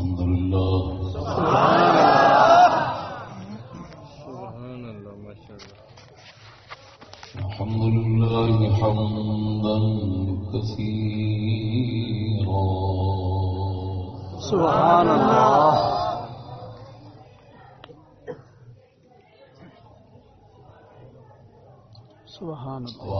الحمد لله. سبحان الله ما شاء الله. الحمد لله حمدا كثيرا. سبحان الله. سبحان الله.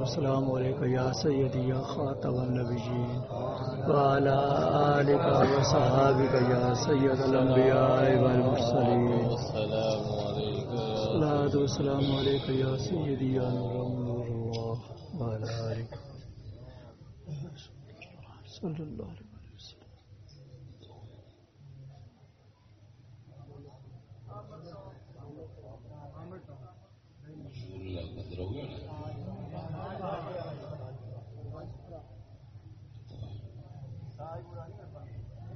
السلام علیکم یا سیدی یا والسلام عليك يا سيدي، يا خاتم النبيين. وعلى آلك وصحابك يا سيد الأنبياء والمرسلين. والسلام عليك يا الصلاة والسلام عليك يا سيدي، يا نور نور الله وعلى آلك. صلى الله عليه وسلم.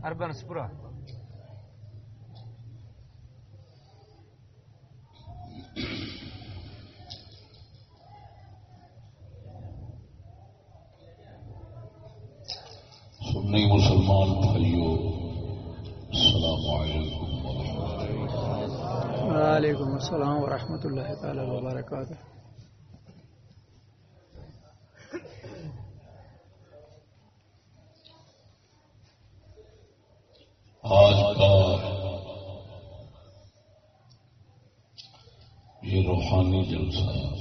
اربن سپرا سنی مسلمان بھائیو السلام علیکم ورحمۃ اللہ وعلیکم السلام ورحمۃ اللہ تعالی وبرکاتہ جلسہ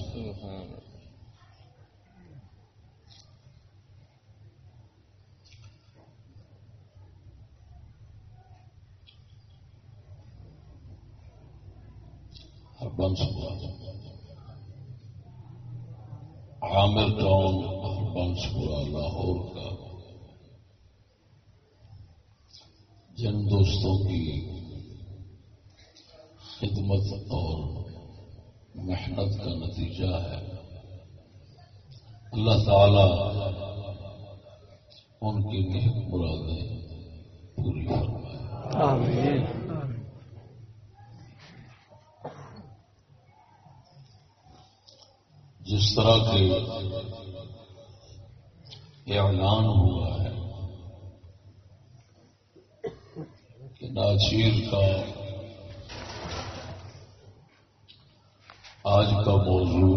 عامر ٹاؤن اربن سپورا لاہور کا جن دوستوں کی خدمت اور محنت کا نتیجہ ہے۔ اللہ تعالی ان کی نیک مرادیں پوری فرمائے۔ جس طرح کے اعلان ہوا ہے کہ ناچیر کا آج کا موضوع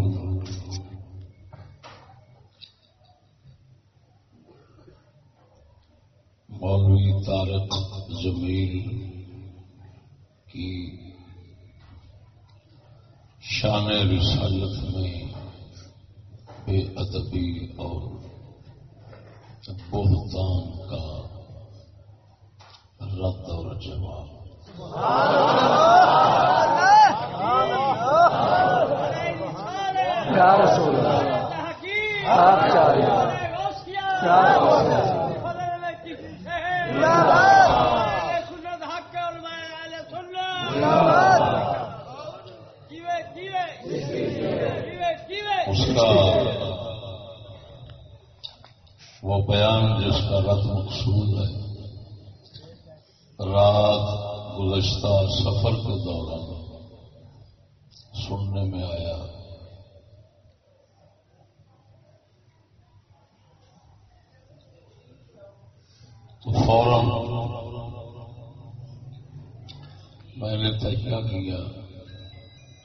مولوی تارک جمیل کی شان رسالت میں بے ادبی اور بہتان کا رد اور جواب یا رسول اس کا وہ بیان جس کا رد مقصود ہے، رات گزشتہ سفر کے دوران سننے میں آیا۔ تو فوراً میں نے تجیہ کیا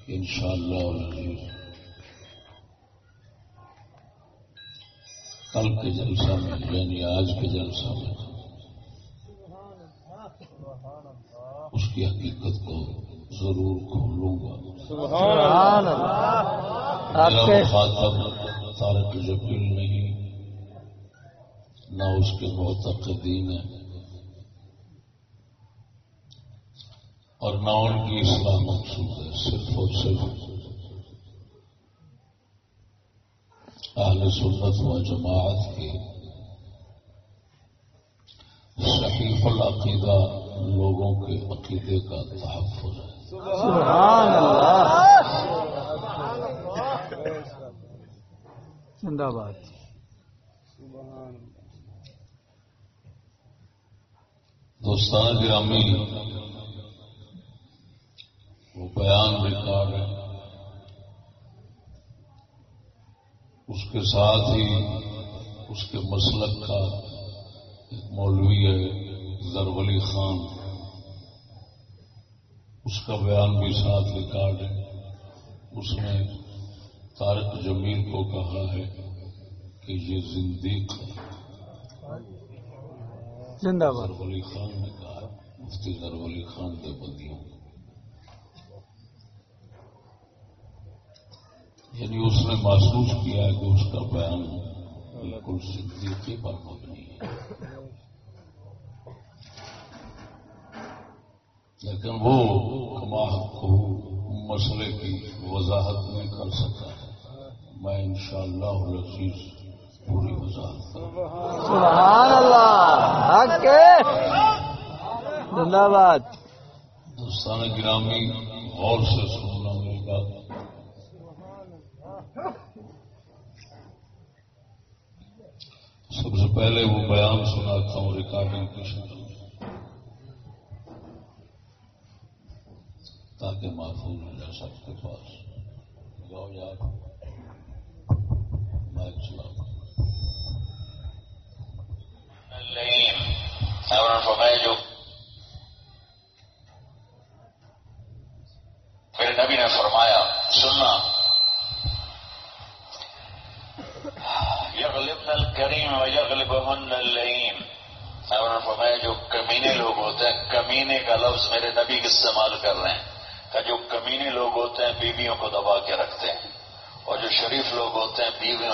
کہ انشاءاللہ العزیز کل کے جلسہ میں یعنی آج کے جلسہ میں اس کی حقیقت کو ضرور کھولوں گا۔ سبحان اللہ۔ مخاطب تارک جبیل نہیں نہ اس کے معتقدین ہیں اور نہ ان کی اصلاح مقصود ہے صرف اور صرف اہل سنت و جماعت کے صحیح العقیدہ لوگوں کے عقیدے کا تحفظ ہے۔ سبحان اللہ۔ زندہ باد۔ دوستان گرامی، وہ بیان ریکارڈ ہے اس کے ساتھ ہی اس کے مسلک کا ایک مولوی ہے زرولی خان۔ اس کا بیان بھی ساتھ ریکارڈ ہے اس نے طارق جمیل کو کہا ہے کہ یہ زندیق ہے زندہ باد۔ خان نے کہا، مفتی زرولی خان کے بندیوں یعنی اس نے محسوس کیا ہے کہ اس کا بیان بالکل صدیقی پر مبنی ہے۔ لیکن وہ کماح کو مسئلے کی وضاحت نہیں کر سکا۔ میں انشاءاللہ العزیز پوری سبحان اللہ. حق زندہ باد دوستان گرامی، غور سے سننا میری بات. سب سے پہلے وہ بیان سناتا ہوں ریکارڈنگ کی شکل تاکہ محفوظ ہو جائے سب کے پاس۔ جاؤ یار، مائک چلاؤ۔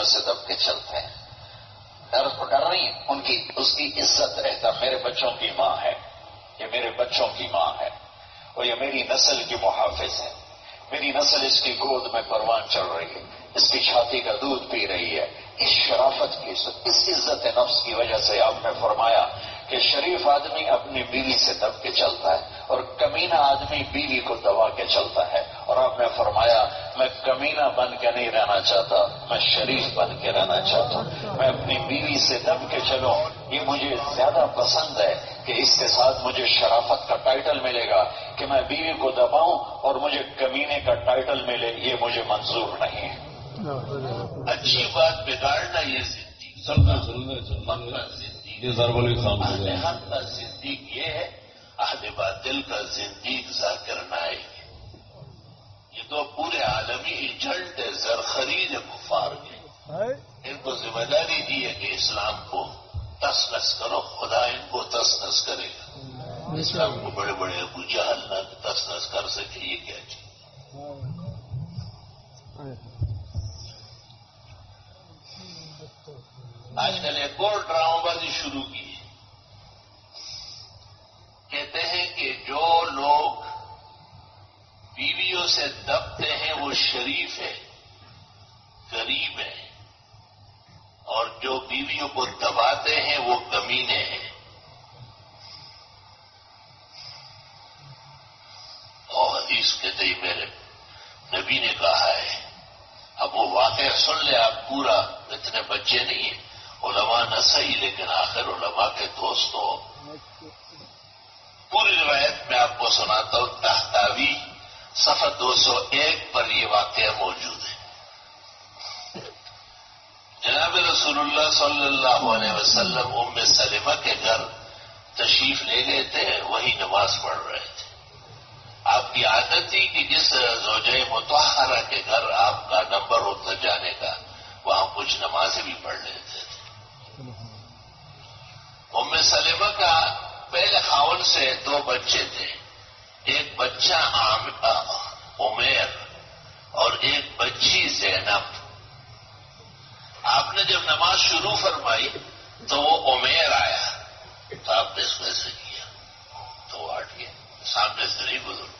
سے دب کے چلتے ہیں۔ نہیں، ان کی اس کی عزت رہتا میرے بچوں کی ماں ہے، یہ میرے بچوں کی ماں ہے، اور یہ میری نسل کی محافظ ہے۔ میری نسل اس کی گود میں پروان چل رہی ہے، اس کی چھاتی کا دودھ پی رہی ہے، اس شرافت کی اس عزت نفس کی وجہ سے آپ نے فرمایا کہ شریف آدمی اپنی بیوی سے دب کے چلتا ہے اور کمینہ آدمی بیوی کو دبا کے چلتا ہے۔ آپ نے فرمایا میں کمینہ بن کے نہیں رہنا چاہتا میں شریف بن کے رہنا چاہتا۔ ہوں میں اپنی بیوی سے دب کے چلوں۔ یہ مجھے زیادہ پسند ہے کہ اس کے ساتھ مجھے شرافت کا ٹائٹل ملے گا کہ میں بیوی کو دباؤں اور مجھے کمینے کا ٹائٹل ملے۔ یہ مجھے منظور نہیں ہے۔ اچھی بات بگاڑنا یہ یہ ضرور گیا صدیق یہ ہے اہل باطل کا زندگی ذاکر نائے یہ تو پورے عالمی ایجنٹ ہے زرخرید ہے کفار کے۔ ان کو ذمہ داری دی ہے کہ اسلام کو تس نس کرو خدا ان کو تس نس کرے گا۔ اسلام کو بڑے بڑے ابو جہل نہ تس نس کر سکے یہ کیا چیز۔ آج کل ایک اور ڈرامہ بازی شروع کی کہتے ہیں کہ جو لوگ بیویوں سے دبتے ہیں، وہ شریف ہے غریب ہے اور جو بیویوں کو دباتے ہیں، وہ کمینے ہیں۔ اور حدیث کہتے ہی میرے نبی نے کہا ہے، اب وہ واقعہ سن لے آپ پورا، اتنے بچے نہیں ہیں۔ علماء نہ صحیح، لیکن آخر علماء کے دوست ہو پوری روایت میں آپ کو سناتا ہوں، تحتاوی سفر دو سو ایک پر یہ واقعہ موجود ہے۔ جناب رسول اللہ صلی اللہ علیہ وسلم ام سلمہ کے گھر تشریف لے گئے تھے، وہی نماز پڑھ رہے تھے۔ آپ کی عادت تھی کہ جس زوجہ متحرہ کے گھر آپ کا نمبر ہوتا جانے کا، وہاں کچھ نمازیں بھی پڑھ لیتے تھے۔ ام سلیمہ کا پہلے خاون سے دو بچے تھے۔ ایک بچہ عمیر، اور ایک بچی زینب۔ آپ نے جب نماز شروع فرمائی تو وہ عمیر آیا۔ تو آپ نے اس میں سے کیا، تو وہ ہٹ گیا سامنے سے نہیں گزر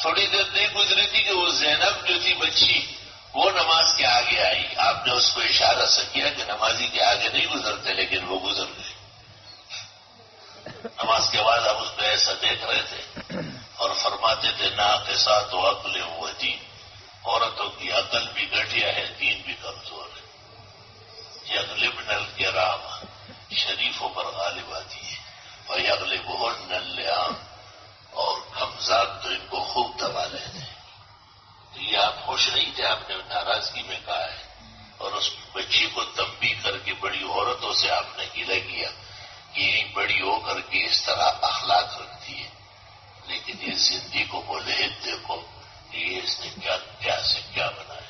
تھوڑی دیر نہیں گزری تھی کہ وہ زینب جو تھی بچی، وہ نماز کے آگے آئی۔ آپ نے اس کو اشارہ سے کیا کہ نمازی کے آگے نہیں گزرتے، لیکن وہ گزر گئے۔ نماز کے بعد آپ اس پہ ایسا دیکھ رہے تھے اور فرماتے تھے نا کے ساتھ وہ عقل وہ دین۔ عورتوں کی عقل بھی گٹیا ہے، دین بھی کمزور ہے۔ یہ اگلے نل کے رام شریفوں پر غالب آتی ہے۔ اور یہ اگلے بہت نل عام اور کمزاد تو ان کو خوب دبا لیتے ہیں۔ یہ آپ خوش نہیں تھے، آپ نے ناراضگی میں کہا ہے۔ اور اس بچی کو تمبی کر کے بڑی عورتوں سے آپ نے گلا کیا۔ کہ بڑی ہو کر کے اس طرح اخلاق رکھتی ہے۔ لیکن یہ زندگی کو بولے، دیکھو کہ یہ اس نے کیا کیا سے کیا بنا ہے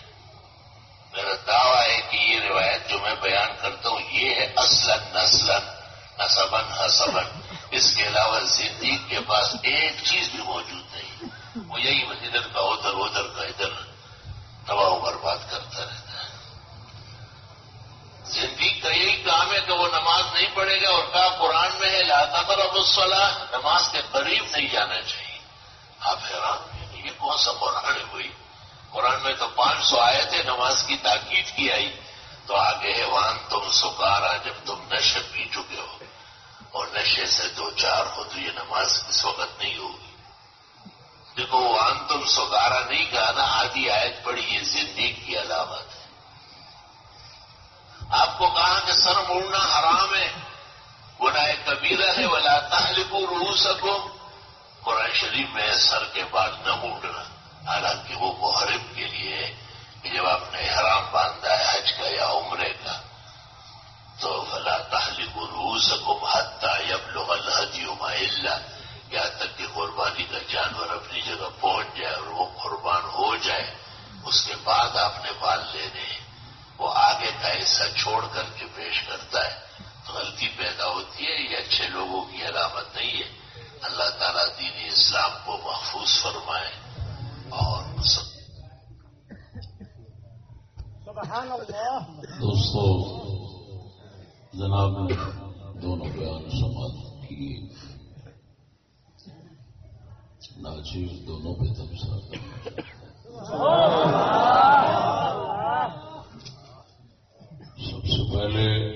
میرا دعویٰ ہے کہ یہ روایت جو میں بیان کرتا ہوں، یہ ہے اصلاً نسلن نصبن حسبن اس کے علاوہ زندگی کے پاس ایک چیز بھی موجود نہیں۔ وہ یہی ادھر کا، ادھر ادھر کا، ادھر تباہ و برباد کرتا رہتا ہے زندگی کا یہی کام ہے کہ وہ نماز نہیں پڑھے گا اور کہا قرآن میں ہے لاتا پر اب نماز کے قریب نہیں جانا چاہیے۔ آپ حیران یہ کون سا قرآن ہے قرآن میں تو پانچ سو آئے تھے نماز کی تاکید کی آئی۔ تو آگے ہے وان تم سکارا جب تم نشے پی چکے ہو۔ اور نشے سے دو چار ہو تو یہ نماز اس وقت نہیں ہوگی۔ دیکھو وان تم سگارا نہیں کہا نا، آدھی آیت پڑی یہ زندگی کی علامت۔ ہے آپ کو کہا کہ سر موڑنا حرام ہے۔ گناہ کبیرہ ہے، ولا تحلقو رو سکو قرآن شریف میں سر کے بعد نہ موڑنا، حالانکہ وہ محرم کے لیے ہے کہ جب آپ نے حرام باندھا ہے، حج کا یا عمرے کا۔ تو فلا تحلق رو سکو حتہ یب لوگ اللہ یہاں تک کہ قربانی کا جانور اپنی جگہ پہنچ جائے اور وہ قربان ہو جائے، اس کے بعد آپ نے بال لینے وہ آگے کا حصہ چھوڑ کر کے پیش کرتا ہے۔ تو غلطی پیدا ہوتی ہے یہ اچھے لوگوں کی علامت نہیں ہے۔ اللہ تعالیٰ دین اسلام کو محفوظ فرمائے اور دوستو جناب نے دونوں بیان سماعت کیے۔ ناچیز دونوں پہ تبصرہ سب سے پہلے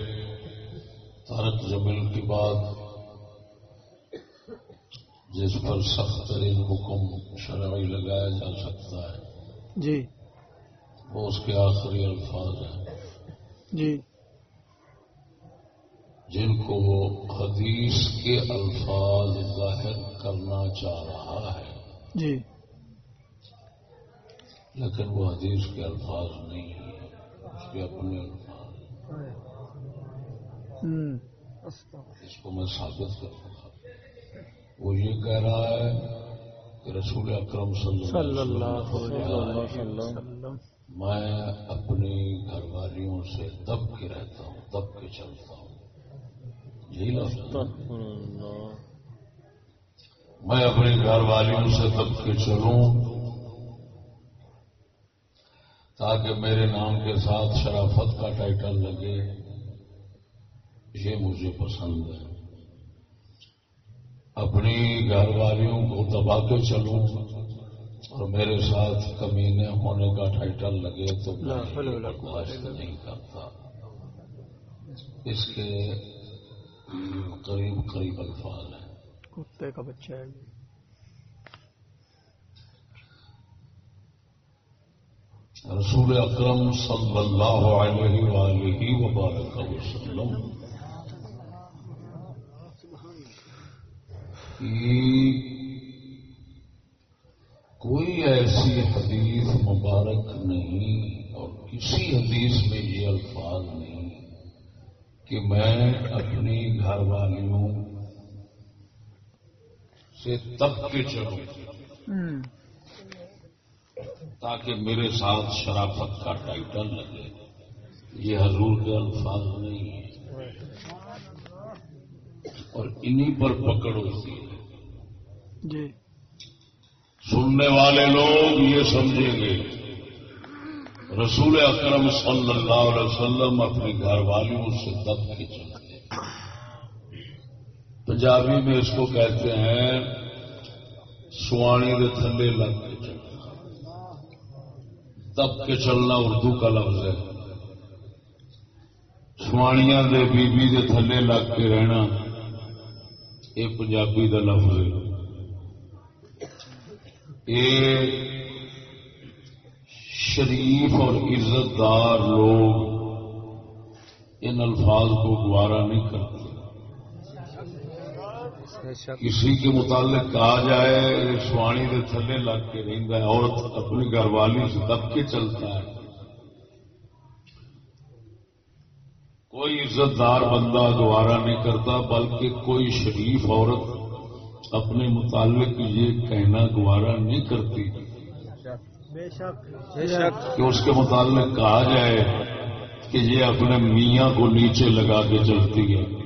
تارک زمین کی بات جس پر سخت ترین حکم شرعی لگایا جا سکتا ہے جی۔ وہ اس کے آخری الفاظ ہیں۔ جی۔ جن کو وہ حدیث کے الفاظ ظاہر کرنا چاہ رہا ہے۔ جی۔ لیکن وہ حدیث کے الفاظ نہیں ہیں اس کے اپنے الفاظ اس کو میں ثابت کروں گا وہ یہ کہہ رہا ہے کہ رسول اکرم صلی اللہ علیہ وسلم میں اپنی گھر والیوں سے دب کے رہتا ہوں دب کے چلتا ہوں۔ یہی لفظ میں اپنی گھر والیوں سے دب کے چلوں۔ تاکہ میرے نام کے ساتھ شرافت کا ٹائٹل لگے یہ مجھے پسند ہے۔ اپنی گھر والیوں کو دبا کے چلوں اور میرے ساتھ کمینے ہونے کا ٹائٹل لگے تو برداشت نہیں کرتا۔ اس کے قریب قریب الفاظ ہیں۔ کتے کا بچہ ہے۔ رسول اکرم صلی اللہ علیہ وآلہ وبارک وسلم کی کوئی ایسی حدیث مبارک نہیں اور کسی حدیث میں یہ الفاظ نہیں کہ میں اپنی گھر والیوں سے تب کے چلوں۔ تاکہ میرے ساتھ شرافت کا ٹائٹل لگے۔ یہ حضور کے الفاظ نہیں ہے اور انہی پر پکڑ ہوتی ہے۔ جی۔ سننے والے لوگ یہ سمجھیں گے۔ رسول اکرم صلی اللہ علیہ وسلم اپنی گھر والیوں سے دب کے چلتے ہیں۔ پنجابی میں اس کو کہتے ہیں سوانی کے تھلے لگ۔ دب کے چلنا اردو کا لفظ ہے۔ سوانیاں دے بی بی دے تھلے لگ کے رہنا یہ پنجابی کا لفظ ہے۔ یہ شریف اور عزت دار لوگ ان الفاظ کو گوارا نہیں کرتے۔ کسی کے متعلق کہا جائے یہ سوانی کے تھلے لگ کے رہتا ہے عورت اپنی گھر والی سے دب کے چلتا ہے۔ کوئی عزت دار بندہ گوارا نہیں کرتا بلکہ کوئی شریف عورت اپنے متعلق یہ کہنا گوارا نہیں کرتی۔ کہ اس کے متعلق کہا جائے کہ یہ اپنے میاں کو نیچے لگا کے چلتی ہے۔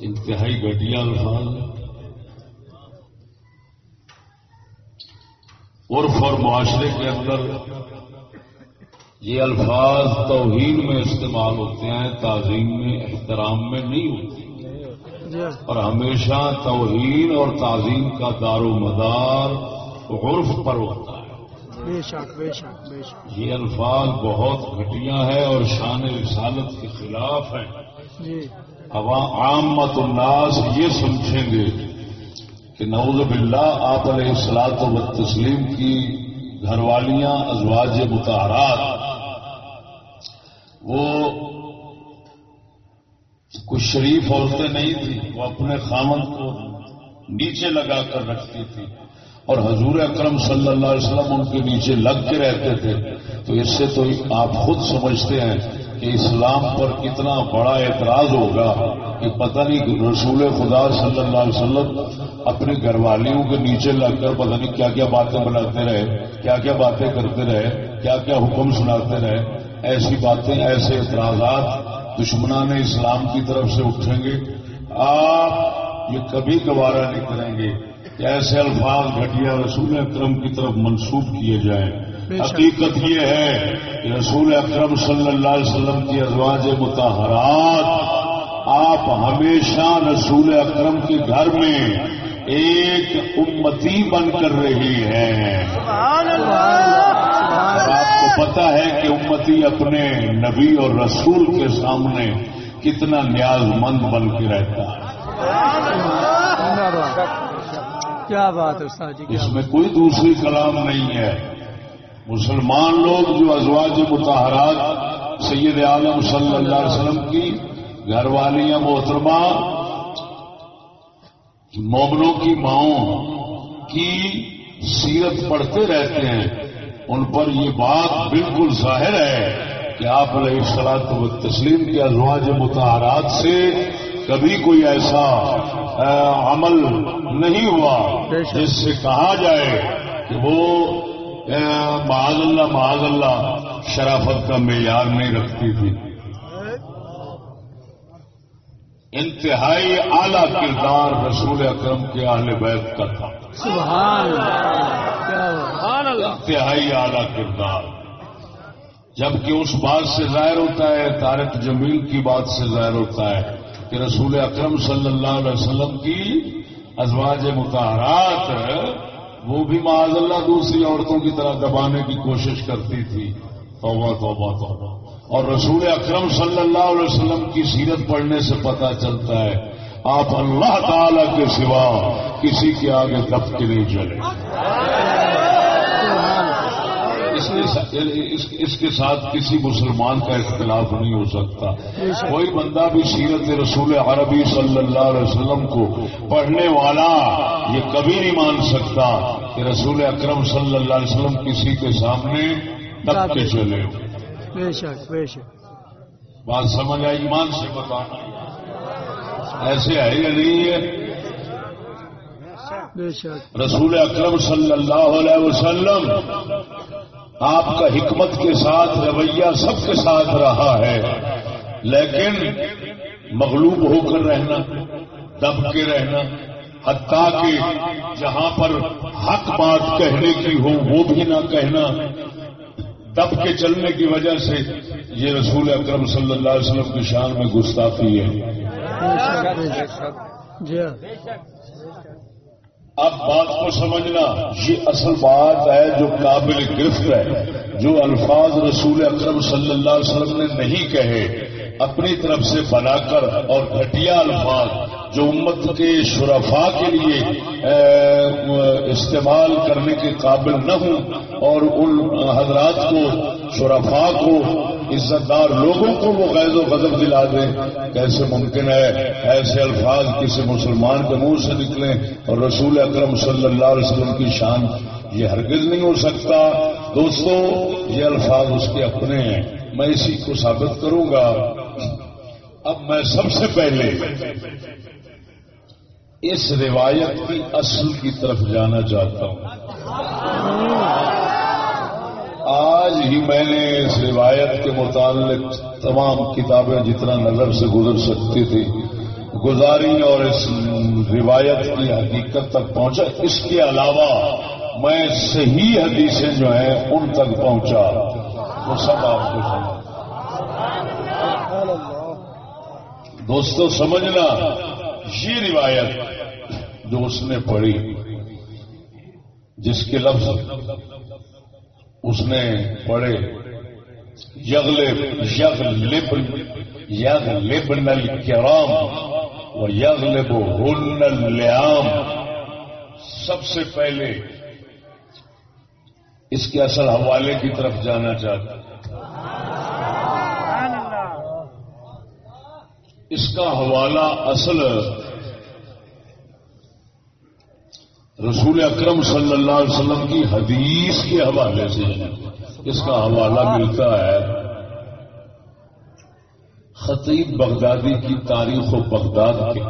انتہائی گھٹیا الفاظ ہیں۔ عرف اور معاشرے کے اندر یہ الفاظ توہین میں استعمال ہوتے ہیں تعظیم میں احترام میں نہیں ہوتے۔ اور ہمیشہ توہین اور تعظیم کا دار و مدار عرف پر ہوتا ہے۔ بے شک بے شک بے شک۔ یہ الفاظ بہت گھٹیا ہے اور شان رسالت کے خلاف ہیں۔ جی۔ عوام عامت الناس یہ سمجھیں گے کہ نعوذ باللہ آپ علیہ السلاط و تسلیم کی گھر والیاں، ازواج متحرات وہ کچھ شریف عورتیں نہیں تھیں، وہ اپنے خامن کو نیچے لگا کر رکھتی تھی اور حضور اکرم صلی اللہ علیہ وسلم ان کے نیچے لگ کے رہتے تھے۔ تو اس سے تو آپ خود سمجھتے ہیں کہ اسلام پر کتنا بڑا اعتراض ہوگا کہ پتہ نہیں کہ رسول خدا صلی اللہ علیہ وسلم اپنے گھر والیوں کے نیچے لگ کر پتہ نہیں کیا کیا باتیں بناتے رہے، کیا کیا باتیں کرتے رہے، کیا کیا حکم سناتے رہے۔ ایسی باتیں، ایسے اعتراضات دشمنان اسلام کی طرف سے اٹھیں گے۔ آپ یہ کبھی گوارا نہیں کریں گے کہ ایسے الفاظ گھٹیا رسول اکرم کی طرف منسوخ کیے جائیں۔ حقیقت یہ ہے کہ رسول اکرم صلی اللہ علیہ وسلم کی ازواج متحرات آپ ہمیشہ رسول اکرم کے گھر میں ایک امتی بن کر رہی ہیں۔ اور آپ کو پتا ہے کہ امتی اپنے نبی اور رسول کے سامنے کتنا نیاز مند بن کے رہتا ہے۔ کیا بات کیا بات ہے استاد جی اس میں کوئی دوسری کلام نہیں ہے۔ مسلمان لوگ جو ازواج متحرات سید عالم صلی اللہ علیہ وسلم کی گھر والیاں محترمہ مومنوں کی ماؤں کی سیرت پڑھتے رہتے ہیں ان پر یہ بات بالکل ظاہر ہے کہ آپ علیہ السلاط و تسلیم کے ازواج متحرات سے کبھی کوئی ایسا عمل نہیں ہوا۔ جس سے کہا جائے کہ وہ معاذ اللہ معاذ اللہ شرافت کا معیار نہیں رکھتی تھی۔ انتہائی اعلی کردار رسول اکرم کے اہل بیت کا تھا۔ سبحان اللہ انتہائی اعلی کردار۔ جبکہ اس بات سے ظاہر ہوتا ہے تارک جمیل کی بات سے ظاہر ہوتا ہے کہ رسول اکرم صلی اللہ علیہ وسلم کی ازواج متحرات وہ بھی معاذ اللہ دوسری عورتوں کی طرح دبانے کی کوشش کرتی تھی۔ توبہ توبہ توبہ۔ اور رسول اکرم صلی اللہ علیہ وسلم کی سیرت پڑھنے سے پتہ چلتا ہے، آپ اللہ تعالی کے سوا کسی کے آگے دب کے نہیں چلے۔ اس کے ساتھ- اس- اس کے ساتھ کسی مسلمان کا اختلاف نہیں ہو سکتا۔ کوئی بندہ بھی سیرت رسول عربی صلی اللہ علیہ وسلم کو پڑھنے والا یہ کبھی نہیں مان سکتا کہ رسول اکرم صلی اللہ علیہ وسلم کسی کے سامنے تب کے چلے۔ بے شک بے شک۔ بات سمجھ آئی؟ ایمان سے بتانا ایسے ہے یا نہیں ہے؟ رسول اکرم صلی اللہ علیہ وسلم آپ کا حکمت کے ساتھ رویہ سب کے ساتھ رہا ہے۔ لیکن مغلوب ہو کر رہنا، دب کے رہنا، حتیٰ کہ جہاں پر حق بات کہنے کی ہو وہ بھی نہ کہنا۔ دب کے چلنے کی وجہ سے یہ رسول اکرم صلی اللہ علیہ وسلم کی شان میں گستاخی ہے۔ جی ہاں بے شک بے شک جی ہاں اب بات کو سمجھنا، یہ اصل بات ہے جو قابل گرفت ہے، جو الفاظ رسول اکرم صلی اللہ علیہ وسلم نے نہیں کہے، اپنی طرف سے بنا کر اور گھٹیا الفاظ جو امت کے شرفا کے لیے استعمال کرنے کے قابل نہ ہوں اور ان حضرات کو شرفا کو عزت دار لوگوں کو وہ غیظ و غضب دلا دیں۔ کیسے ممکن ہے ایسے الفاظ کسی مسلمان کے منہ سے نکلیں اور رسول اکرم صلی اللہ علیہ وسلم کی شان یہ ہرگز نہیں ہو سکتا۔ دوستو، یہ الفاظ اس کے اپنے ہیں۔ میں اسی کو ثابت کروں گا۔ اب میں سب سے پہلے اس روایت کی اصل کی طرف جانا چاہتا ہوں۔ آج ہی میں نے اس روایت کے متعلق تمام کتابیں جتنا نظر سے گزر سکتی تھی، گزاری اور اس روایت کی حقیقت تک پہنچا۔ اس کے علاوہ میں صحیح حدیثیں جو ہیں ان تک پہنچا۔ وہ سب آپ کو سمجھ دوستو، سمجھنا، یہ روایت جو اس نے پڑھی، جس کے لفظ اس نے پڑھے یغلب یغلب یغلبن الکرام و یغلب ہن اللیام۔ سب سے پہلے اس کے اصل حوالے کی طرف جانا چاہتا اس کا حوالہ اصل رسول اکرم صلی اللہ علیہ وسلم کی حدیث کے حوالے سے اس کا حوالہ ملتا ہے۔ خطیب بغدادی کی تاریخ و بغداد کے۔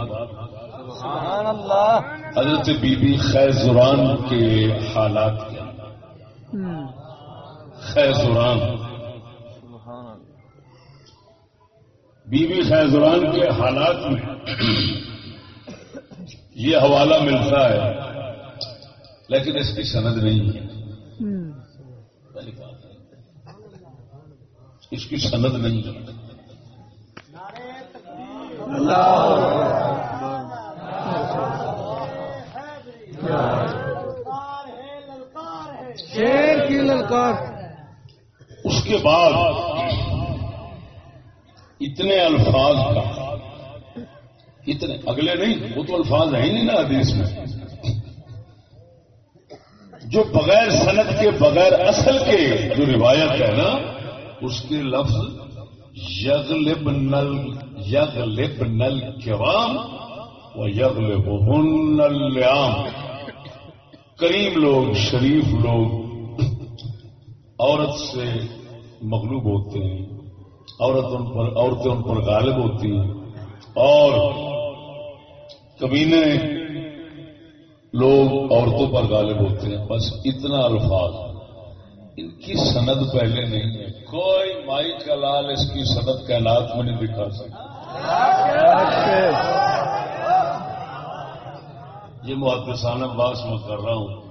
حضرت بی بی خیزران کے حالات کے۔ خیزران۔ بی بی خیزران کے حالات میں یہ حوالہ ملتا ہے۔ لیکن اس کی سند نہیں ہے۔ پہلی بات ہے۔ اس کی سند نہیں ہے۔ شیر کی للکار۔ اس کے بعد اتنے الفاظ کا۔ اتنے اگلے نہیں وہ تو الفاظ ہیں ہی نہیں نا حدیث میں۔ جو بغیر صنعت کے، بغیر اصل کے جو روایت ہے نا، اس کے لفظ یغلب نل یغلب نل کرام و یغلب ہن کریم لوگ، شریف لوگ عورت سے مغلوب ہوتے ہیں، عورت ان پر، عورتیں ان پر غالب ہوتی ہیں۔ اور کمینے لوگ عورتوں پر غالب ہوتے ہیں، بس اتنا الفاظ۔ ان کی سند پہلے نہیں ہے۔ کوئی مائی کا لال اس کی سند کائنات میں نہیں دکھا سکتا۔ یہ محدثانہ باس میں کر رہا ہوں۔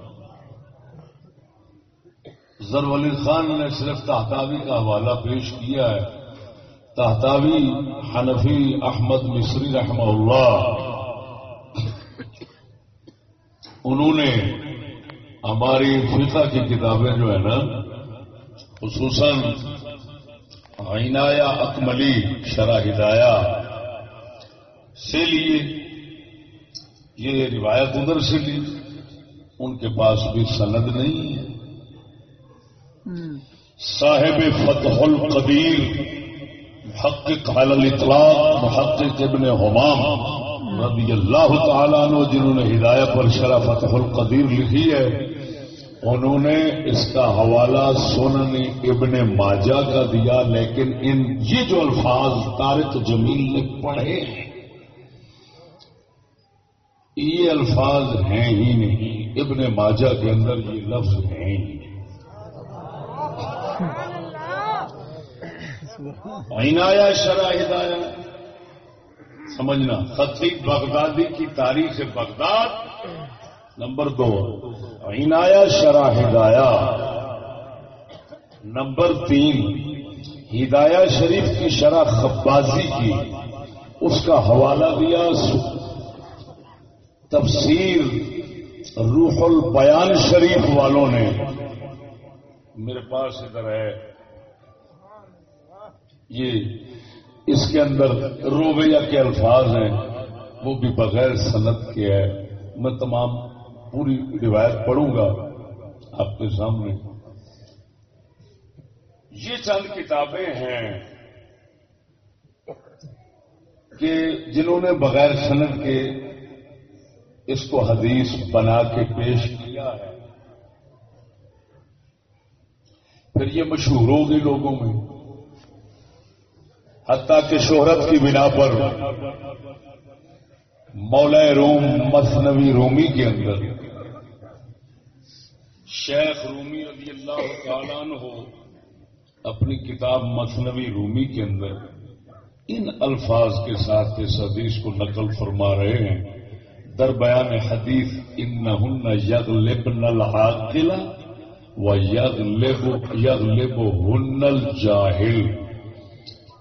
ضرور علی خان نے صرف تحتاوی کا حوالہ پیش کیا ہے۔ تحتاوی حنفی احمد مصری رحمہ اللہ۔ انہوں نے ہماری فقہ کی کتابیں جو ہے نا خصوصاً عنایا اکملی شرح ہدایا سے لیے یہ روایت ادھر سے لی ان کے پاس بھی سند نہیں ہے۔ صاحب فتح القدیر محقق حل الاطلاق محقق ابن حمام رضی اللہ تعالیٰ عنہ جنہوں نے ہدایت پر شرح فتح القدیر لکھی ہے انہوں نے اس کا حوالہ سونن ابن ماجہ کا دیا لیکن ان یہ جو الفاظ طارق جمیل نے پڑھے ہیں یہ الفاظ ہیں ہی نہیں ابن ماجہ کے اندر یہ لفظ ہیں ہی نہیں۔ عنایا شرح ہدایا سمجھنا خطیب بغدادی کی تاریخ بغداد نمبر دو۔ عنایا شرح ہدایا نمبر تین، ہدایہ شریف کی شرح خبازی کی۔ اس کا حوالہ دیا، تفسیر روح البیان شریف والوں نے۔ میرے پاس ادھر ہے۔ یہ اس کے اندر روبیہ کے الفاظ ہیں، وہ بھی بغیر صنعت کے ہے میں تمام پوری روایت پڑھوں گا آپ کے سامنے۔ یہ چند کتابیں ہیں کہ جنہوں نے بغیر صنعت کے اس کو حدیث بنا کے پیش کیا ہے۔ پھر یہ مشہور ہوگی لوگوں میں۔ حتیٰ کہ شہرت کی بنا پر مولا روم مصنوی رومی کے اندر شیخ رومی رضی اللہ تعالیٰ ہو اپنی کتاب مصنوی رومی کے اندر ان الفاظ کے ساتھ اس حدیث کو نقل فرما رہے ہیں۔ در بیان حدیث ان نہ یگ لب نل و یگ لب یگ لب ہنل جاہل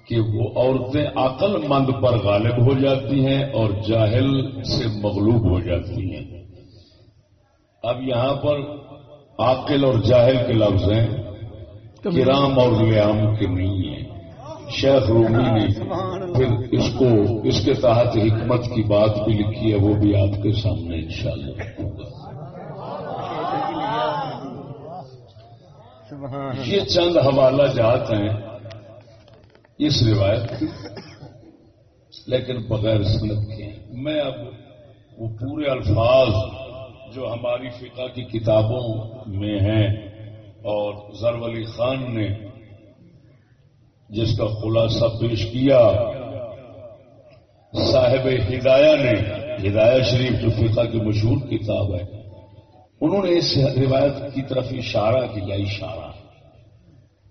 کہ وہ عورتیں عقل مند پر غالب ہو جاتی ہیں اور جاہل سے مغلوب ہو جاتی ہیں۔ اب یہاں پر عقل اور جاہل کے لفظ ہیں۔ کرام اور لیام کے نہیں ہیں۔ شیخ رومی نے پھر اس کو اس کے تحت حکمت کی بات بھی لکھی ہے، وہ بھی آپ کے سامنے انشاءاللہ شاء یہ چند حوالہ جات ہیں۔ اس روایت کی۔ لیکن بغیر سنت کے میں اب وہ پورے الفاظ جو ہماری فقہ کی کتابوں میں ہیں اور ضرب علی خان نے جس کا خلاصہ پیش کیا، صاحب ہدایہ نے، ہدایہ شریف جو فقہ کی مشہور کتاب ہے، انہوں نے اس روایت کی طرف اشارہ کیا، اشارہ۔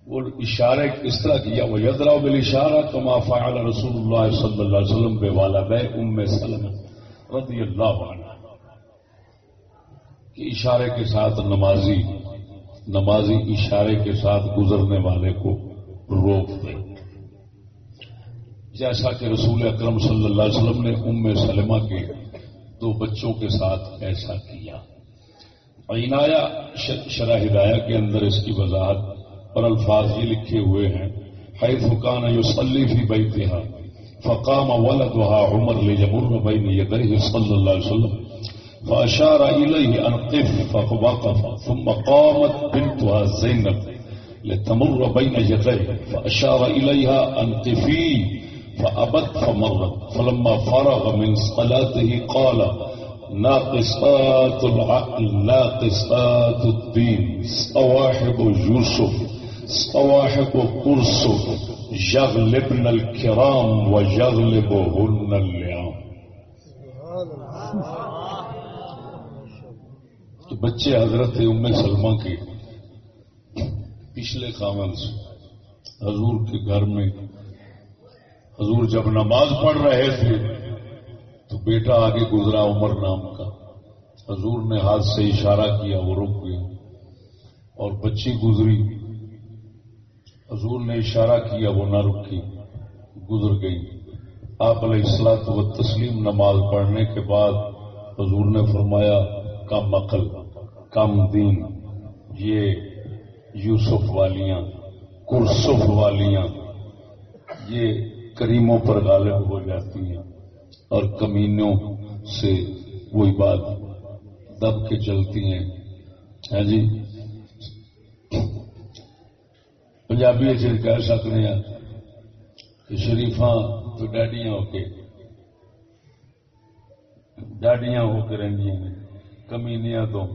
وہ اشارے اس طرح کیا وہ یدرا بل اشارہ کما فعل رسول اللہ صلی اللہ علیہ وسلم بے والا بے ام سلم رضی اللہ عنہ کہ اشارے کے ساتھ نمازی نمازی اشارے کے ساتھ گزرنے والے کو روک دے۔ جیسا کہ رسول اکرم صلی اللہ علیہ وسلم نے ام سلمہ کے دو بچوں کے ساتھ ایسا کیا۔ عنایا شرح ہدایہ کے اندر اس کی وضاحت اور الفاظ یہ لکھے ہوئے ہیں، حیث کان یصلی فی بیتها فقام ولدها عمر لیمر بین یدیه صلی اللہ علیہ وسلم، فاشار الیہ ان قف فوقف، ثم قامت بنتها زینب، لتمر بین یدیه فاشار الیها ان قفی، فابت فمرت فلما فرغ من صلاته قال، ناقصات العقل، ناقصات الدين صواحب يوسف صواحب قرص یغلبن الکرام و یغلبہن اللیام بچے حضرت ام سلمہ کے پچھلے خامن سے، حضور کے گھر میں، حضور جب نماز پڑھ رہے تھے، تو بیٹا آگے گزرا عمر نام کا۔ حضور نے ہاتھ سے اشارہ کیا وہ رک گیا اور بچی گزری۔ حضور نے اشارہ کیا، وہ نہ رکی، گزر گئی۔ آپ علیہ السلاط و تسلیم نماز پڑھنے کے بعد حضور نے فرمایا، کم عقل، کم دین، یہ یوسف والیاں کرسف والیاں، یہ کریموں پر غالب ہو جاتی ہیں اور کمینوں سے وہی بات دب کے چلتی ہیں۔ ہاں جی؟ پنجابی اچھے کہہ سکتے ہیں کہ شریفاں تو ڈیڈیاں ہو کے ڈاڈیاں ہو کے رہی کمینیاں تو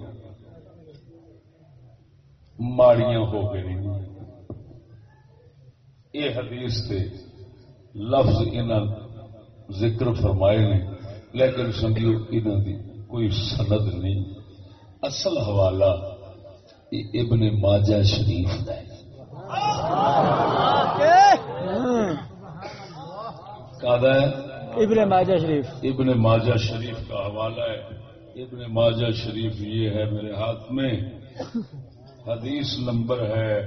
ماڑیاں ہو کے رہی یہ حدیث سے لفظ ان ذکر فرمائے نے، لیکن سمجھو انہوں کی کوئی سند نہیں۔ اصل حوالہ ابن ماجہ شریف کا ہے۔ ابن ماجہ شریف۔ ابن ماجہ شریف کا حوالہ ہے۔ ابن ماجہ شریف یہ ہے میرے ہاتھ میں۔ حدیث نمبر ہے۔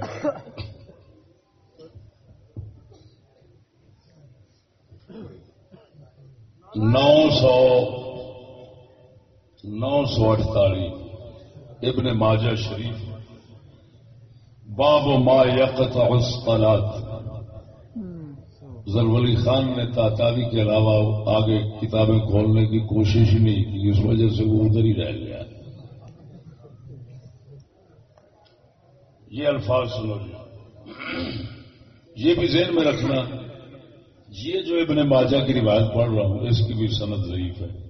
نو سو نو سو اٹتالی ابن ماجہ شریف۔ باب ما یقطع الصلاة. زرولی خان نے تاتالی کے علاوہ آگے کتابیں کھولنے کی کوشش ہی نہیں کی اس وجہ سے وہ ادھر ہی رہ گیا۔ یہ الفاظ سنو جی۔ یہ بھی ذہن میں رکھنا یہ جو ابن ماجہ کی روایت پڑھ رہا ہوں اس کی بھی سند ضعیف ہے۔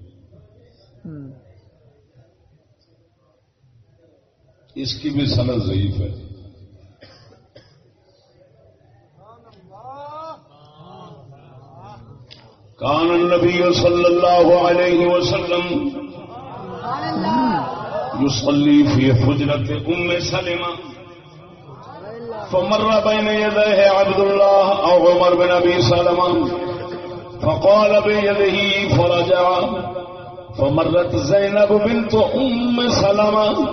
اس کی بھی سند ضعیف ہے۔ کان النبی صلی اللہ علیہ وسلم يصلي في حجرة أم سلمة. فمر بين يديه عبد الله أو عمر بن أبي سلمة. فقال بيده فرجع. فمرت زينب بنت أم سلمة.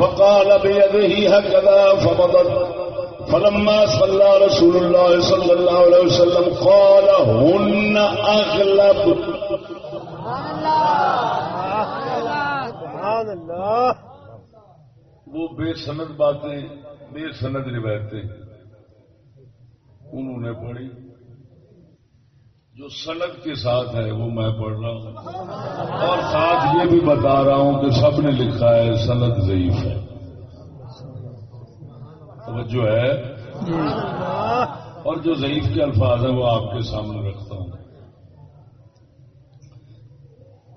فقال بيده هكذا فمضت فلما صلى رسول الله صلى الله عليه وسلم قال، هن أغلب. سبحان اللہ. وہ بے سند باتیں، بے سند روایتیں انہوں نے پڑھی۔ جو سند کے ساتھ ہے، وہ میں پڑھ رہا ہوں۔ اور ساتھ یہ بھی بتا رہا ہوں کہ سب نے لکھا ہے، سند ضعیف ہے۔ توجہ ہے؟ اور جو ضعیف کے الفاظ ہیں وہ آپ کے سامنے رکھتا ہوں۔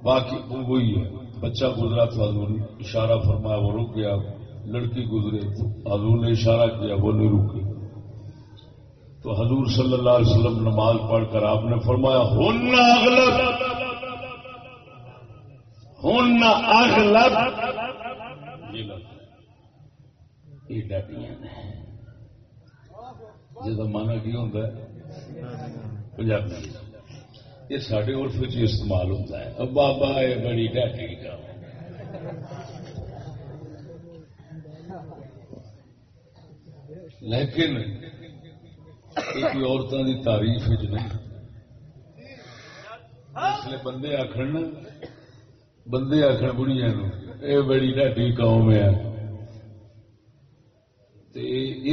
باقی وہی ہے۔ بچہ گزرا تو حضور نے اشارہ فرمایا، وہ رک گیا۔ لڑکی گزرے تو حضور نے اشارہ کیا، وہ نہیں رکی تو حضور صلی اللہ علیہ وسلم نماز پڑھ کر آپ نے فرمایا ہن اغلب۔ ہن اغلب۔ یہ لفظ ہے۔ یہ مانا کی ہوتا ہے پنجابی یہ سارے عرف چ استعمال ہوتا ہے۔ اب بابا یہ بڑی ڈاٹی کا۔ لیکن ایک عورتوں کی تعریف چ نہیں۔ جسے بندے آخر بندے آخر بڑھیا نو یہ بڑی ڈاٹی قوم ہے۔ تے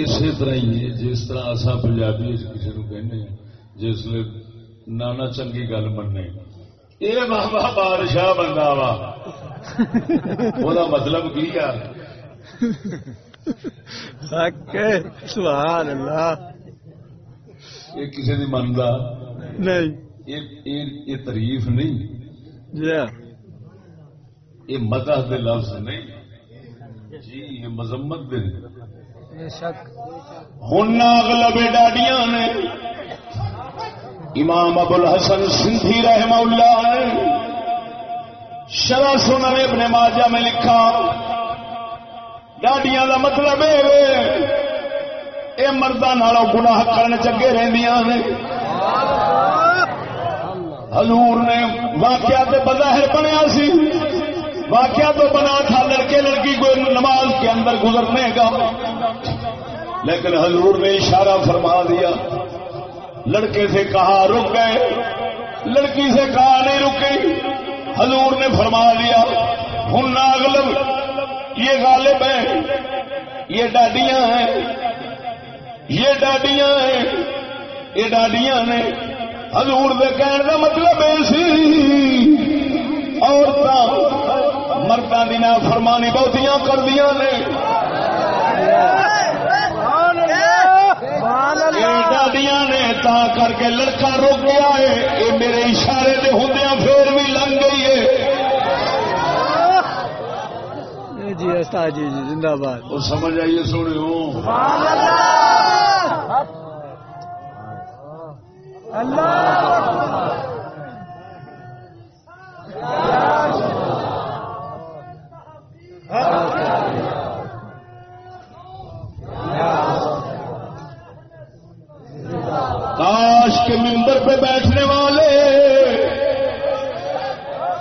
اسی طرح ہی ہے جس طرح اصا پنجابی کسی کو کہنے جس نانا چنگی گل مننے۔ یہ بابا بادشاہ بندہ وا۔ وہ مطلب کی آ سبحان اللہ یہ کسی کی منتا نہیں۔ یہ تعریف نہیں۔ جی۔ یہ مدح دے لفظ نہیں۔ جی یہ مذمت دے۔ ہن اغلب ڈاڈیاں نے۔ امام ابو الحسن سندھی رحمہ اللہ نے۔ شرح سنن ابن ماجہ میں لکھا ڈاڈیاں کا مطلب یہ مردوں نالوں گناہ کرنے چگے رہندیاں نے۔ حضور نے واقعہ بظاہر بنیا سی۔ واقعہ تو بنا تھا، لڑکے لڑکی کو نماز کے اندر گزرنے کا۔ لیکن حضور نے اشارہ فرما دیا۔ لڑکے سے کہا، رک گئے۔ لڑکی سے کہا، نہیں رکی۔ حضور نے فرما دیا، ہن ناغلب یہ غالب ہے یہ ڈاڈیاں ہیں۔ یہ ڈاڈیاں ہیں۔ یہ ڈاڈیاں نے حضور دے کہنے کا مطلب یہ سی۔ عورتیں مردوں کی نا فرمانی بہتیاں نے۔ ڈاڈیاں نے تا کر کے لڑکا روک گیا ہے یہ میرے اشارے دے ہوں پھر بھی لنگ گئی ہے۔ جی استاد جی جی زندہ باد۔ وہ سمجھ آئیے سونے ہوں کاش کے ممبر پہ بیٹھنے والے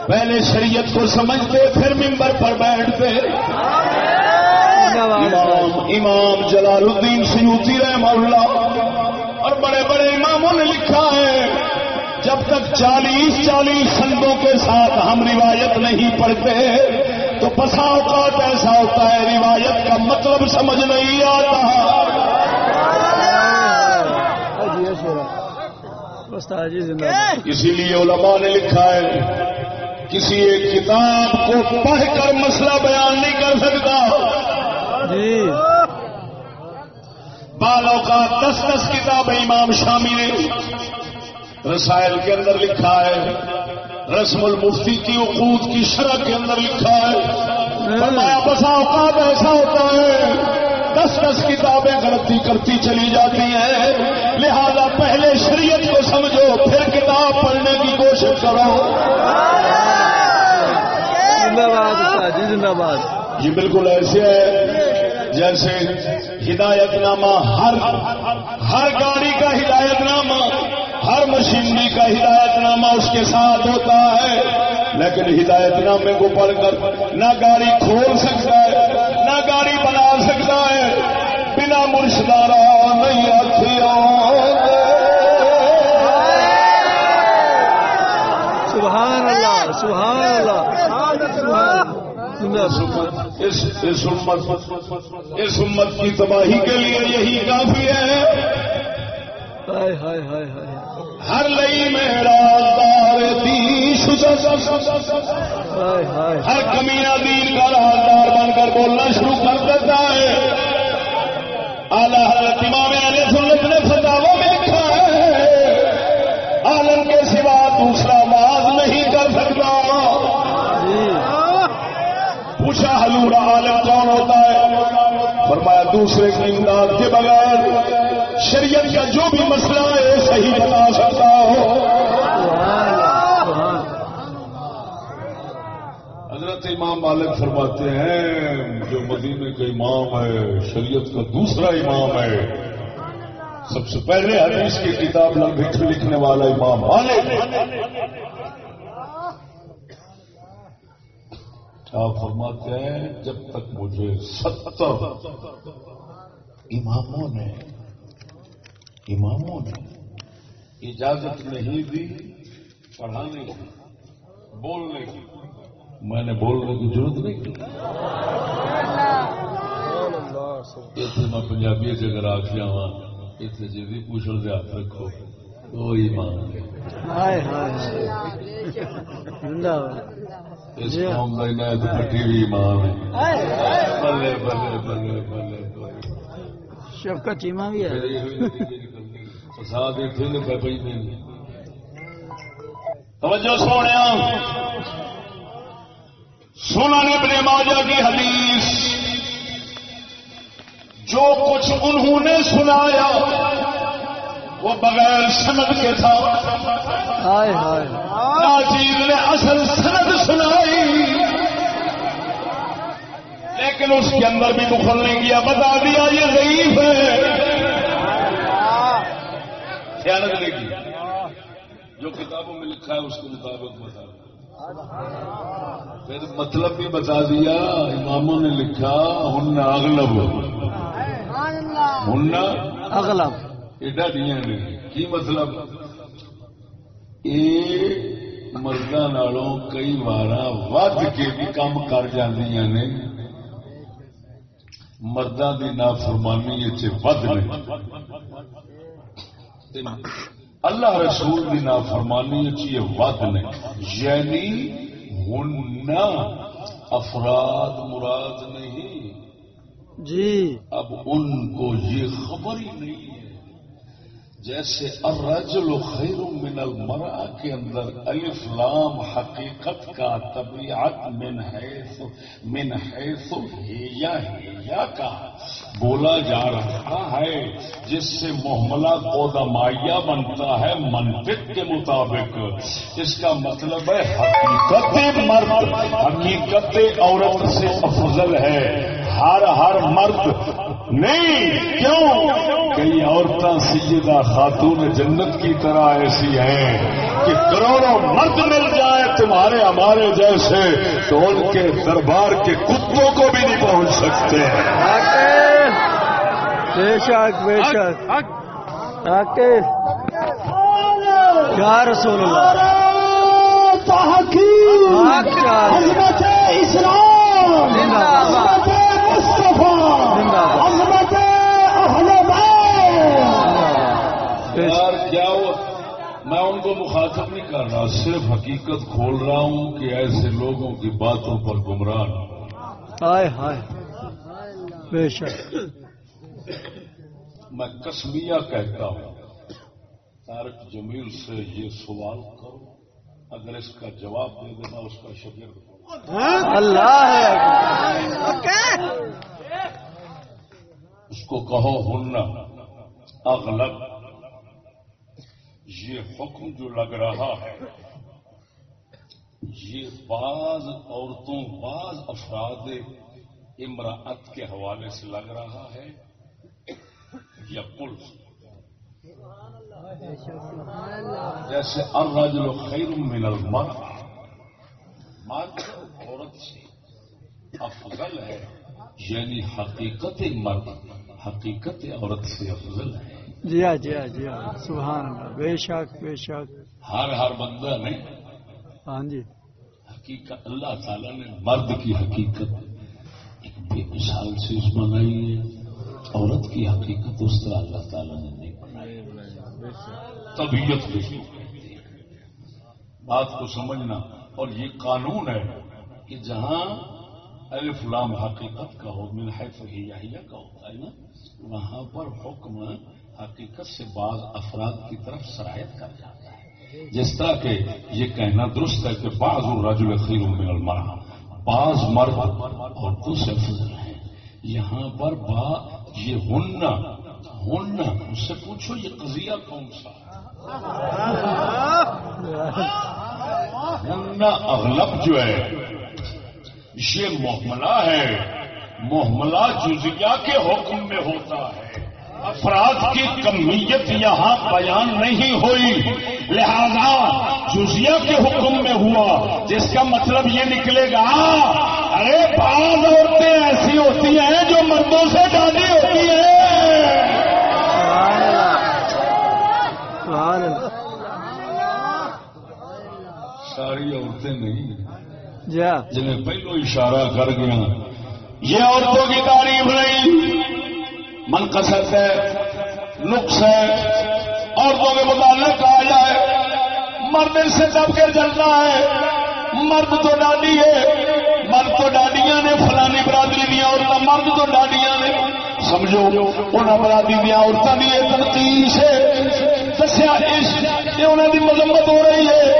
پہلے شریعت کو سمجھتے، پھر ممبر پر بیٹھتے۔ امام امام جلال الدین سیوتی رحمہ اللہ اور بڑے بڑے اماموں نے لکھا ہے، جب تک چالیس چالیس سندوں کے ساتھ ہم روایت نہیں پڑھتے تو بسا اوقات ایسا ہوتا ہے۔ روایت کا مطلب سمجھ نہیں آتا۔ اسی لیے علماء نے لکھا ہے کسی ایک کتاب کو پڑھ کر مسئلہ بیان نہیں کر سکتا۔ جی۔ بال اوقات دس دس کتاب امام شامی نے رسائل کے اندر لکھا ہے۔ رسم المفتی کی عقود کی شرح کے اندر لکھا ہے۔ بسا اوقات ایسا ہوتا ہے دس دس کتابیں غلطی کرتی چلی جاتی ہیں۔ لہذا پہلے شریعت کو سمجھو پھر کتاب پڑھنے کی کوشش کرو۔ زندہ باد استاد جی زندہ باد۔ یہ بالکل ایسے ہے۔ جیسے ہدایت نامہ ہر ہر گاڑی کا ہدایت نامہ ہر مشینری کا ہدایت نامہ اس کے ساتھ ہوتا ہے۔ لیکن ہدایت نامے کو پڑھ کر نہ گاڑی کھول سکتا ہے نہ گاڑی بنا سکتا ہے۔ بنا مرشدارا نہیں سبحان اللہ سبحان اللہ۔ سبحان باد اس اس امت اس امت کی تباہی کے لیے یہی کافی ہے۔ ہر لئی دی ہائے ہر کمینہ دین کا رازدار بن کر بولنا شروع کر دیتا ہے۔ اعلی حضرت امام حضور عالم کون ہوتا ہے؟ فرمایا دوسرے کی امداد کے بغیر شریعت کا جو بھی مسئلہ ہے، صحیح بتا سکتا ہو حضرت امام مالک فرماتے ہیں، جو مدینے کا امام ہے، شریعت کا دوسرا امام ہے۔ سب سے پہلے حدیث کی کتاب لکھ لکھنے والا امام مالک۔ آپ فرماتے ہیں، جب تک مجھے ستر اماموں نے اماموں نے اجازت نہیں دی، پڑھانے کی بولنے کی، میں نے بولنے کی ضرورت نہیں کی۔ اتنے میں پنجابی سے اگر آخ جا ہاں، اتنے جی بھی پوچھل سے ہاتھ رکھو، تو ایمان اس قوم کا عنایت پھٹی ہوئی ایمان ہے۔ بلے بلے بلے بلے بلے۔ شفقت چیما بھی ہے۔ فساد اتنے پی توجہ سونے سونا نے اپنے ماجا کی حدیث۔ جو کچھ انہوں نے سنایا۔ وہ بغیر سند کے تھا ہائے ہائے۔ ناچیز نے اصل سند سنائی۔ لیکن اس کے اندر بھی دخل نہیں کیا بتا دیا یہ ضعیف ہے۔ خیانت نہیں کی۔ جو کتابوں میں لکھا ہے اس کے مطابق بتا۔ دیا پھر مطلب بھی بتا دیا اماموں نے لکھا ہن اغلب۔ ہن اغلب۔ ایڈا دیا نے کی مطلب؟ یہ مردوں نالوں کئی بار ود کے بھی کام کر جاندیاں نے۔ مردوں کی نافرمانی ود نے۔ اللہ رسول کی نافرمانی ود نے۔ یعنی ہن افراد مراد نہیں۔ جی۔ اب ان کو یہ خبر ہی نہیں۔ ہے جیسے الرجل خیر من المرأة کے اندر الف لام حقیقت کا طبیعت من حیث من حیث ہیا ہیا کا بولا جا رہا ہے، جس سے محملہ قودمائیہ بنتا ہے منطق کے مطابق۔ اس کا مطلب ہے حقیقت مرد۔ حقیقت عورت سے افضل ہے۔ ہر ہر مرد نہیں کیوں؟ کئی عورتیں سیدہ خاتون جنت کی طرح ایسی ہیں کہ کروڑوں مرد مل جائیں تمہارے ہمارے جیسے تو ان کے دربار کے کتوں کو بھی نہیں پہنچ سکتے۔ بے شک بے شک رسول اللہ۔ اسلام۔ زندہ باد۔ عظمت مصطفیٰ زندہ باد۔ عظمت اہل بیت یار کیا وہ میں ان کو مخاطب نہیں کر رہا صرف حقیقت کھول رہا ہوں کہ ایسے لوگوں کی باتوں پر گمراہ ہو ہائے ہائے۔ بے شک۔ میں کسمیا کہتا ہوں تارک جمیل سے یہ سوال کرو اگر اس کا جواب دے دینا اس کا شکر اللہ ہے۔ اس کو کہو ہننا اغلب یہ حکم جو لگ رہا ہے، یہ بعض عورتوں، بعض افراد امراط کے حوالے سے لگ رہا ہے یا پلس جیسے الرجل خیر من المرء۔ مرد عورت سے افضل ہے یعنی حقیقت مرد، حقیقت عورت سے افضل ہے۔ جی ہاں جی ہاں جی ہاں۔ سبحان اللہ۔ بے شک بے شک۔ ہر ہر بندہ نے ہاں جی۔ حقیقت اللہ تعالیٰ نے مرد کی حقیقت ایک بے مثال سے اس بنائی ہے۔ عورت کی حقیقت اس طرح اللہ تعالیٰ نے نہیں بنائی۔ طبیعت ہے۔ بات کو سمجھنا۔ اور یہ قانون ہے کہ جہاں الف لام حقیقت کا ہو من حیث ہیہ کا ہوتا ہے نا وہاں پر حکم حقیقت سے بعض افراد کی طرف سرایت کر جاتا ہے۔ جس طرح کہ یہ کہنا درست ہے کہ بعض الرجل خیر من المرأة، بعض مرد عورتوں سے افضل ہیں۔ یہاں پر با، یہ ہننا ہننا اس سے پوچھو یہ قضیہ کون سا ہننا اغلب جو ہے، یہ محملہ ہے۔ محملہ جزیہ کے حکم میں ہوتا ہے۔ افراد کی کمیت یہاں بیان نہیں ہوئی۔ لہذا جزیہ کے حکم میں ہوا جس کا مطلب یہ نکلے گا ارے بعض عورتیں ایسی ہوتی ہیں جو مردوں سے ڈالی ہوتی ہیں۔ ساری عورتیں نہیں جی ہاں۔ جنہیں پہلو اشارہ کر گیا یہ عورتوں کی تعریف نہیں۔ منقصد ہے، نقص ہے، عورتوں کے متعلق کہا جائے، مرد سے دب کے چلنا ہے، مرد تو ڈاڈی ہے، مرد تو ڈاڈیاں نے، فلانی برادری دیا عورتیں مرد تو ڈاڈیاں نے۔ سمجھو انہوں برادری دیا عورتوں کی یہ تنقید ہے۔ دسیا یہ انہوں کی مذمت ہو رہی ہے۔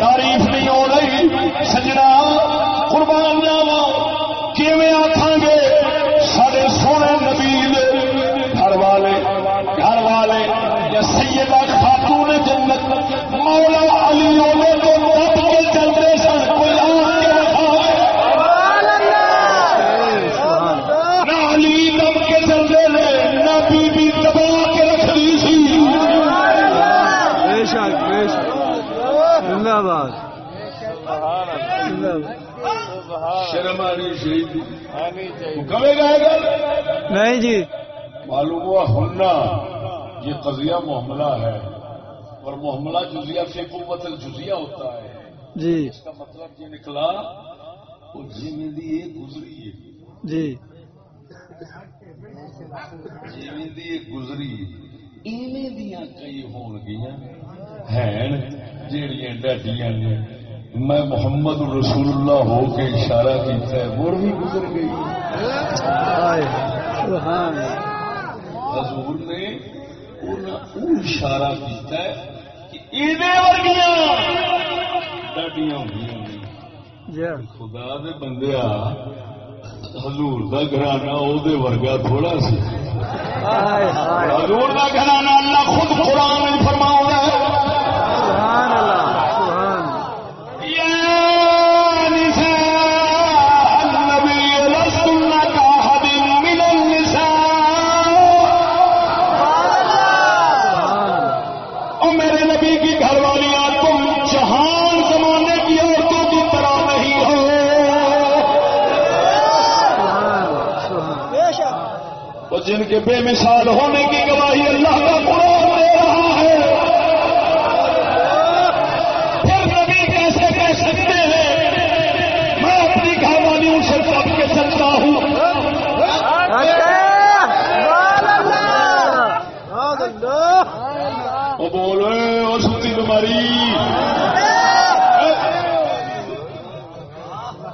تعریف نہیں ہو رہی۔ سجنا، قربان جاوا کیویں آخان گے؟ سارے سونے نبی دے والے گھر والے یا سید مولا علی والے تو دب کے چلتے سن کوئی آن کے بخاوے نہ علی دب کے چلتے رہے نہ بی بی دبا کے رکھتی سی۔ بے شک بے شک۔ زندہ باد۔ زندہ باد شرم آنی شہید۔ آنی چاہیے کبھی گائے گا۔ نہیں جی۔ معلوم ہوا ہننا یہ قضیہ محملہ ہے اور محملہ جزیہ سے قوت الجزیہ ہوتا ہے۔ جی۔ اس کا مطلب یہ نکلا وہ جیویں دی یہ گزری ہے جی یہ گزری ایویں دیاں کئی ہون گیاں۔ ہیں جیڑیاں ڈاڈیاں نے۔ میں محمد رسول اللہ ہو کے اشارہ کیتا ہے مڑ بھی گزر گئی۔ حضور اشارہ کیتا ہے کہ ایدے ورگیاں ڈاڈیاں ہوندیاں نے جی۔ خدا دے بندیا حضور دا گھرانا او دے ورگا تھوڑا سی۔ حضور دا گھرانا اللہ خود قرآن فرماؤں کے بے مثال ہونے کی گواہی اللہ کا قرآن دے رہا ہے۔ پھر نبی کیسے کہہ سکتے ہیں؟ میں اپنی گھر والیوں سے کب کے سکتا ہوں؟ وہ بولے اور ستی بیماری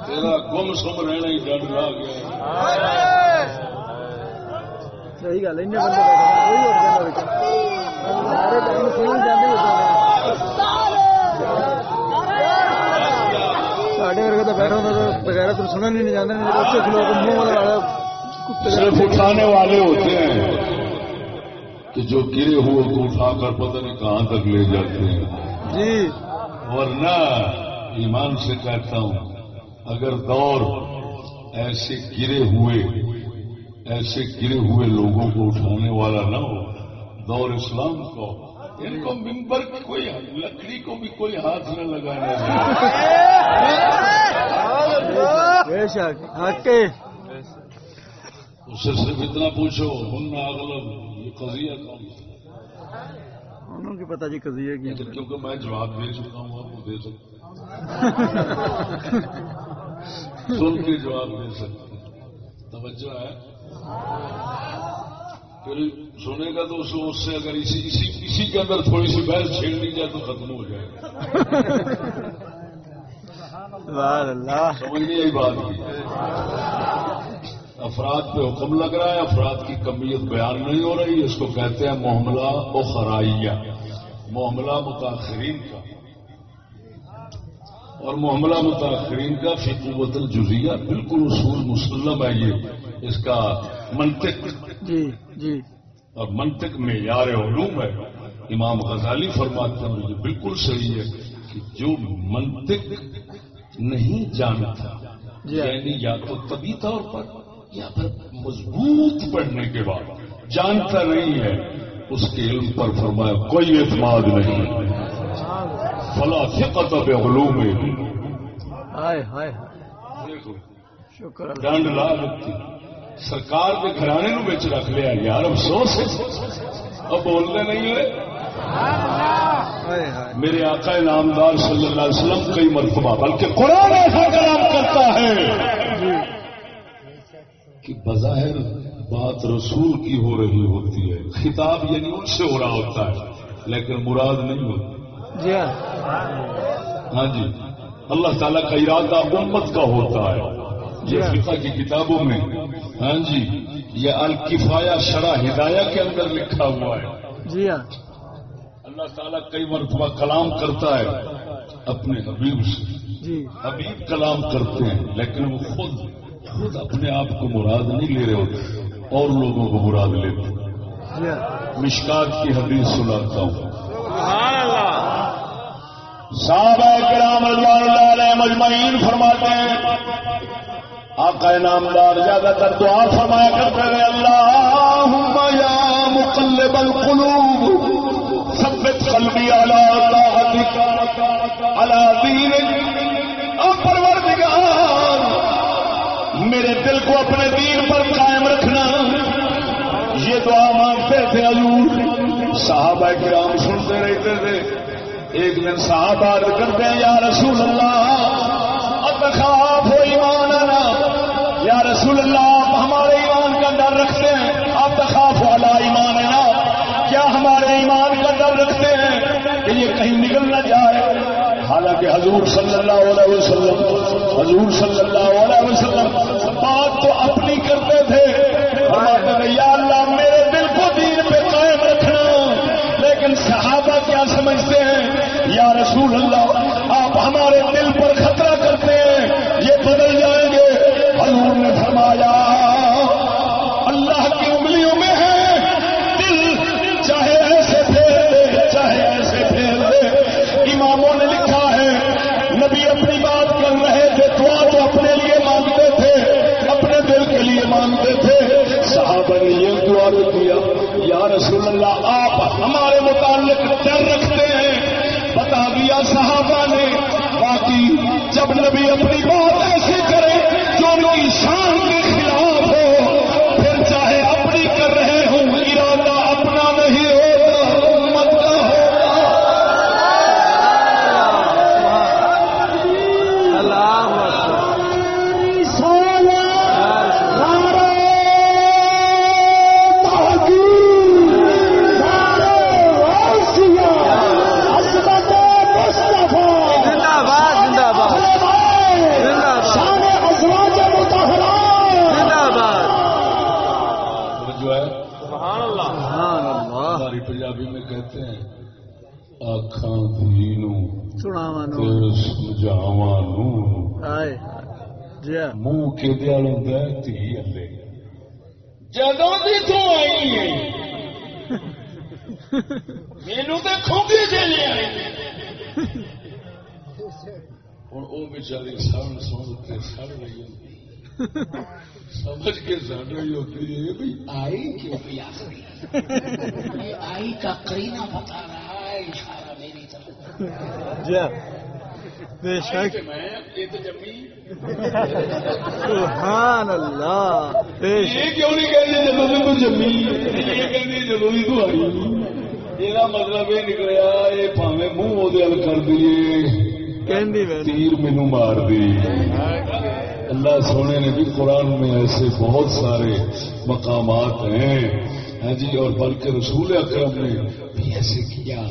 تیرا گم سم رہنا ہی ڈر لا گیا گل ہے بندے کوئی اور کہنا سارے ٹائم سن جاتے ساڈے ورگے تو بیٹھا تو بغیر تو سنن ہی نہیں جاندے نہیں اچھے کھلو کے منہ والا والا کتے صرف اٹھانے والے ہوتے ہیں کہ جو گرے ہوئے کو اٹھا کر پتہ نہیں کہاں تک لے جاتے ہیں جی ورنہ ایمان سے کہتا ہوں اگر دور ایسے گرے ہوئے ایسے گرے ہوئے لوگوں کو اٹھانے والا نہ ہو دور اسلام کو۔ ان کو ممبر کی کوئی لکڑی کو بھی کوئی ہاتھ نہ لگانا۔ چاہیے بے شک حق ہے اس سے صرف اتنا پوچھو ہن اغلب یہ قضیہ کون انہوں کی پتہ جی قضیہ کی کیونکہ میں جواب دے چکا ہوں آپ کو دے سکتا سن کے جواب دے سکتے۔ توجہ ہے۔ پھر سنے گا تو اس سے اگر اسی اسی اسی کے اندر تھوڑی سی بحث چھیڑ لی جائے تو ختم ہو جائے گا۔ سمجھ نہیں آئی بات افراد پہ حکم لگ رہا ہے افراد کی کمیت بیان نہیں ہو رہی اس کو کہتے ہیں معاملہ اخرائیہ۔ معاملہ متاثرین کا۔ اور معاملہ متاثرین کا فی قوت الجزیہ بالکل اصول مسلم ہے یہ۔ اس کا منطق. جی جی. اور منطق میں یار علوم ہے. امام غزالی فرماتے ہیں یہ بالکل صحیح ہے کہ جو منطق نہیں جانتا جی۔ یعنی یا تو طبی طور پر یا پھر مضبوط پڑھنے کے بعد جانتا نہیں ہے اس کے علم پر فرمایا کوئی اعتماد نہیں فلا ہائے ہائے ہائے. دیکھو ڈنڈ لا دیتی سرکار کے گھرانے نو بچ رکھ لیا یار افسوس اب بولنے نہیں ہوئے۔ میرے آقا نامدار صلی اللہ علیہ وسلم کئی مرتبہ بلکہ قرآن ایسا کلام کرتا ہے کہ بظاہر بات رسول کی ہو رہی ہوتی ہے۔ خطاب یعنی ان سے ہو رہا ہوتا ہے لیکن مراد نہیں ہوتی۔ جی ہاں۔ ہاں جی۔ اللہ تعالیٰ کا ارادہ امت کا ہوتا ہے۔ یہ فقہ کی کتابوں میں ہاں جی یہ الکفایا شرح ہدایہ کے اندر لکھا ہوا ہے۔ جی ہاں۔ اللہ تعالیٰ کئی مرتبہ کلام کرتا ہے اپنے حبیب سے۔ جی۔ حبیب کلام کرتے ہیں لیکن وہ خود خود اپنے آپ کو مراد نہیں لے رہے ہوتے اور لوگوں کو مراد لیتے۔ ہیں جی ہاں۔ مشکات کی حدیث سناتا ہوں۔ صحابہ کرام رضوان اللہ علیہ مجمعین فرماتے ہیں آقا نامدار زیادہ تر دعا فرمایا کرتے ہیں، اللہم یا مقلب القلوب، ثبت قلبی علی طاعتک، علی دینک۔ او پروردگار، میرے دل کو اپنے دین پر قائم رکھنا، یہ دعا مانگتے تھے حضور۔ صحابہ کرام سنتے رہتے تھے۔ ایک دن صاحب عرض کرتے ہیں، یا رسول اللہ، اب خواب ہو ایمان یا رسول اللہ، آپ ہمارے ایمان کا ڈر رکھتے ہیں اب خواب والا ایمان ہے نا۔ کیا ہمارے ایمان کا ڈر رکھتے ہیں کہ یہ کہیں نکل نہ جائے؟ حالانکہ حضور صلی اللہ علیہ وسلم، حضور صلی اللہ علیہ وسلم بات تو اپنی کرتے تھے۔ فرماتے تھے، یا اللہ، میرے دل کو دین پہ قائم رکھنا۔ لیکن صحابہ کیا سمجھتے ہیں؟ یا رسول اللہ، آپ ہمارے دل پر خطرہ رسول اللہ، آپ ہمارے متعلق ڈر رکھتے ہیں۔ بتا دیا صحابہ نے؟ باقی جب نبی اپنی بات ایسی کرے، جو ان کی شان کے دل ہوتا ہے تھی ہلے جدوں دی تو آئی ہے مینو تو کھوگی چلے ہوں وہ بچاری سن سن کے سڑ رہی ہوتی سمجھ کے سڑ رہی ہوتی ہے آئی کیوں بھی آخری آئی کا کرینہ بتا رہا ہے اشارہ میری طرف بے شک۔ سبحان اللہ بے شک۔ یہ کیوں نہیں تو جمی؟ یہ تو آئی۔ مطلب یہ نکلیا یہ پاوے منہ وہ کر دیے کہندی تیر مینو مار دی۔ اللہ سونے نے بھی قرآن میں ایسے بہت سارے مقامات ہیں۔ ہاں جی اور بلکہ رسول اکرم نے بھی ایسے کیا۔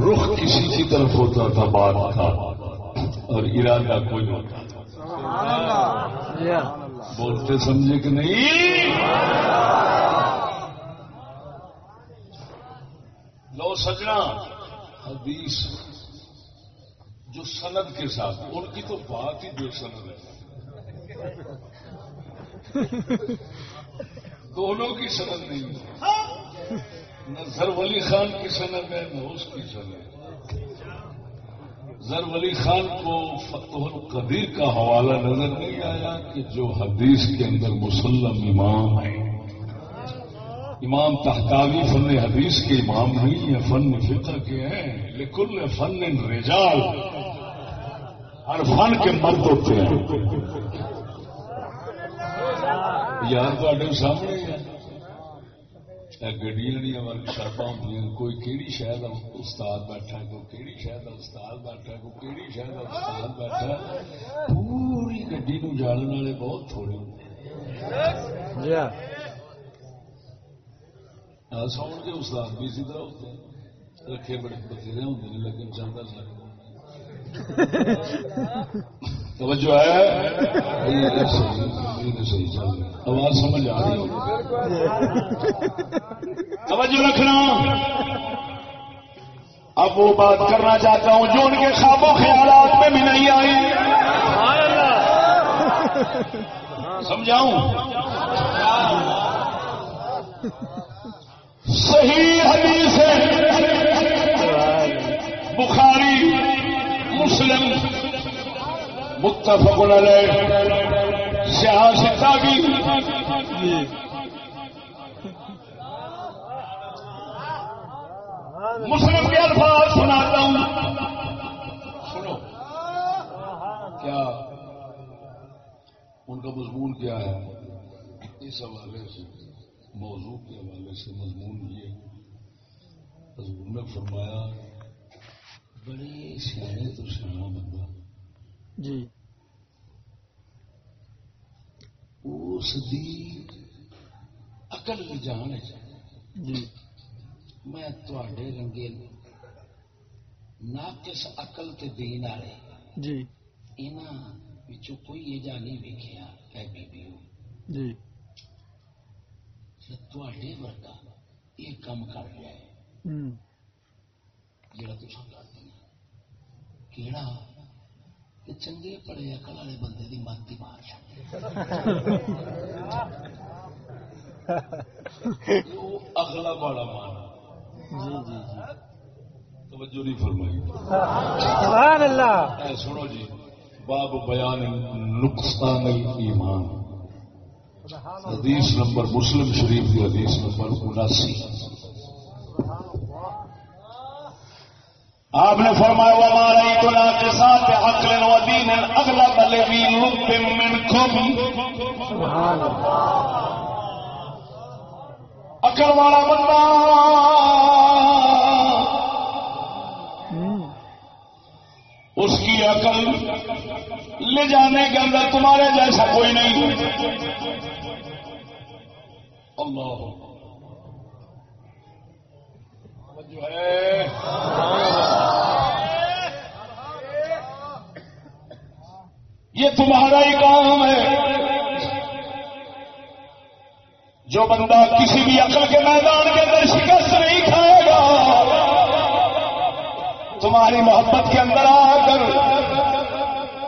رخ کسی کی طرف ہوتا تھا، بات کا اور ارادہ کوئی ہوتا تھا۔ بولتے سمجھے کہ نہیں؟ لو سجنا، حدیث جو سند کے ساتھ، ان کی تو بات ہی بے سند ہے۔ دونوں کی سند نہیں۔ ہے نہ زر ولی خان کی سند ہے نہ اس کی سند ہے۔ زر ولی خان کو فتح القدیر کا حوالہ نظر نہیں آیا کہ جو حدیث کے اندر مسلم امام ہے امام تحتاوی فن حدیث کے امام نہیں ہیں، فن فقہ کے ہیں لیکن فن رجال۔ ہر فن کے مرد ہوتے ہیں۔ یار تے سامنے گڈیاں ورک شرپا ہوں کوئی کہڑی شہر استاد بیٹھا کوئی کہڑی شہر استاد بیٹھا کوئی کہڑی شہر استاد بیٹھا پوری گڈی نو جالنے والے بہت تھوڑے ہوتے جی ہاں۔ ہیں ساؤنڈ کے استاد بھی اسی طرح ہوتے ہیں۔ رکھے بڑے بتھیرے ہوتے ہیں لیکن چاہتا سارے توجہ ہے؟ صحیح آواز سمجھ آ رہی توجہ رکھنا۔ اب وہ بات کرنا چاہتا ہوں، جو ان کے خوابوں خیالات میں بھی نہیں آئی۔ سمجھاؤں؟ صحیح حدیث ہے۔ بخاری، مسلم متفق علیہ۔ سیاستہ کی مسلم کے الفاظ سناتا ہوں۔ سنو۔ کیا؟ ان کا مضمون کیا ہے؟ اس حوالے سے، موضوع کے حوالے سے مضمون یہ حضور نے فرمایا، بڑے سیانے تو سیاح بندہ۔ جی۔ اس دی عقل کی جان ہے۔ جی۔ میں تھوڑے رنگے ناقص اقل تے دین والے جی۔ انہاں وچوں کوئی یہ جا نہیں ویکھیا اے بیبیو۔ جی۔ کہ تھوڑے ورگا یہ کام کر رہا ہے ہوں۔ جڑا تساں کیڑا کہ چنگے پڑے عقل والے بندے دی مات ہی مار اگلا باڑا مانا جی جی جی۔ توجہ نہیں فرمائی۔ سبحان اللہ۔ اے سنو جی باب بیان نقصان ایمان حدیث نمبر مسلم شریف کی حدیث نمبر اناسی۔ آپ نے فرمایا وہ ہمارا اتنا کے ساتھ عقل و دین اگلا بلے بھی لب منکم سبحان اللہ عقل والا بندہ. اس کی عقل لے جانے کے اندر تمہارے جیسا کوئی نہیں. اللہ. جو ہے. یہ تمہارا ہی کام ہے۔ جو بندہ کسی بھی عقل کے میدان کے اندر شکست نہیں کھائے گا، تمہاری محبت کے اندر آ کر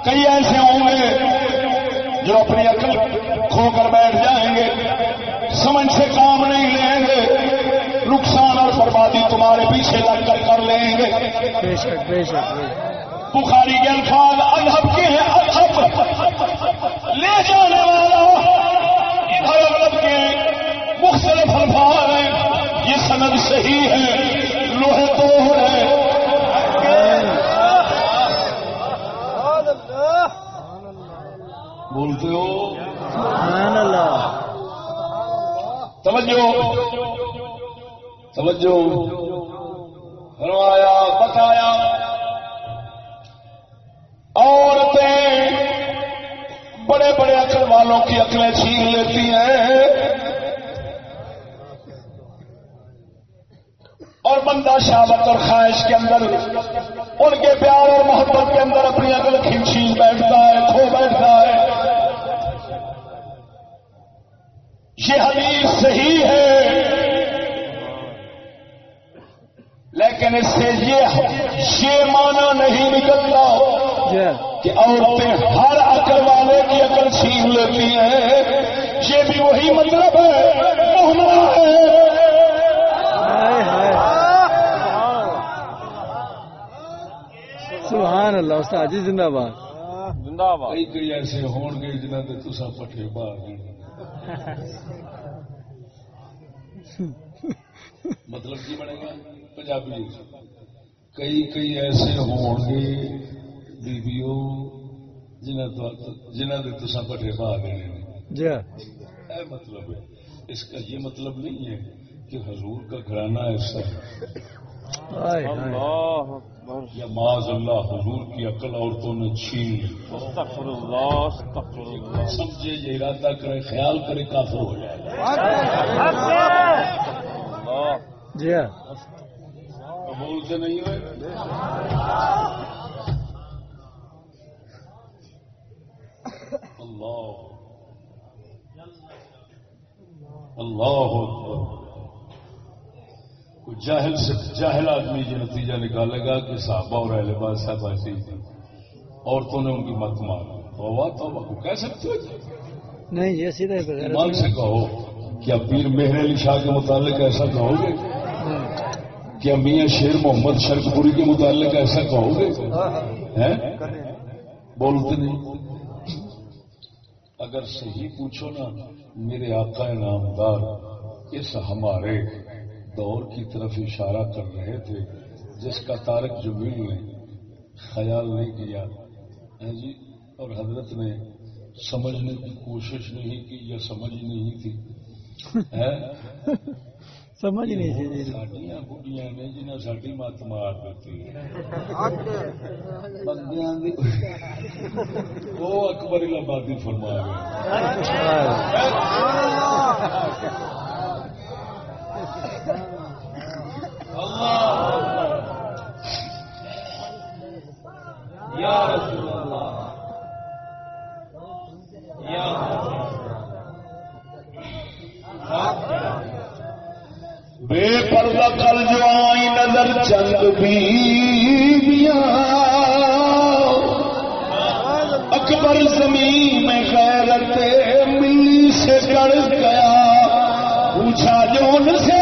کئی ایسے ہوں گے جو اپنی عقل کھو کر بیٹھ جائیں گے، سمجھ سے کام نہیں لیں گے، نقصان اور بربادی تمہارے پیچھے لگ کر کر لیں گے۔ بے شک بے شک بے شک بخاری کے الفاظ اذہب کے ہیں اذہب لے جانے والا ادھر اغلب کے مختلف الفاظ ہیں۔ یہ سند صحیح ہے لوہے تو ہے۔ بولتے ہو؟ سبحان اللہ۔ توجہ۔ توجہ۔ فرمایا بتایا۔ عورتیں بڑے بڑے عقل والوں کی عقلیں چھین لیتی ہیں۔ اور بندہ شہوت اور خواہش کے اندر، ان کے پیار اور محبت کے اندر اپنی عقل کھینچی بیٹھتا ہے، کھو بیٹھتا ہے۔ یہ حدیث صحیح ہے۔ لیکن اس سے یہ یہ مانا نہیں نکلتا کہ عورتیں ہر عقل والے کی عقل چھین لیتی ہیں۔ یہ بھی وہی مطلب ہے سبحان اللہ استاد جی زندہ باد۔ زندہ باد۔ کئی کئی ایسے ہون گے جنہوں نے تسا پٹھے باہر مطلب کی بنے گا؟ پنجابی کئی کئی ایسے ہون گے بیبیوں جنہ نے تسا پٹھے باہر دینے جی اے مطلب ہے۔ اس کا یہ مطلب نہیں ہے کہ حضور کا گھرانہ ایسا ہے یا معاذ اللہ حضور کی عقل عورتوں نے چھین لی۔ استغفر اللہ استغفر اللہ۔ سمجھے یہ ارادہ کرے خیال کرے کافر ہو جائے۔ گا اللہ جی بولتے نہیں ہوئے؟ اللہ۔ اللہ کوئی جاہل سے جاہل آدمی یہ نتیجہ نکالے گا کہ صحابہ اور اہل باز صاحب ایسے ہی تھے۔ عورتوں نے ان کی مت مار۔ توبہ توبہ۔ کو کہہ سکتے ہو نہیں یہ سیدھے ایمان سے کہو کیا پیر مہر علی شاہ کے متعلق ایسا کہو گے کیا میاں شیر محمد شرک پوری کے متعلق ایسا کہو گے؟ ہیں؟ بولتے نہیں۔ اگر صحیح پوچھو نا میرے آقا نامدار اس ہمارے دور کی طرف اشارہ کر رہے تھے جس کا تارک جمیل نے خیال نہیں کیا۔ جی؟ اور حضرت نے سمجھنے کی کوشش نہیں کی یا سمجھ نہیں تھی۔ سمجھ نہیں سی جی سڈیا بڑھیا نے جنہیں ساری مت مار دیتی بندیاں وہ اکبر آبادی فرما گیا یا رسول اللہ۔ یا بے پردہ کل جو آئی نظر چند بیویاں۔ اکبر زمین میں غیرت ملی سے کر گیا۔ پوچھا جو ان سے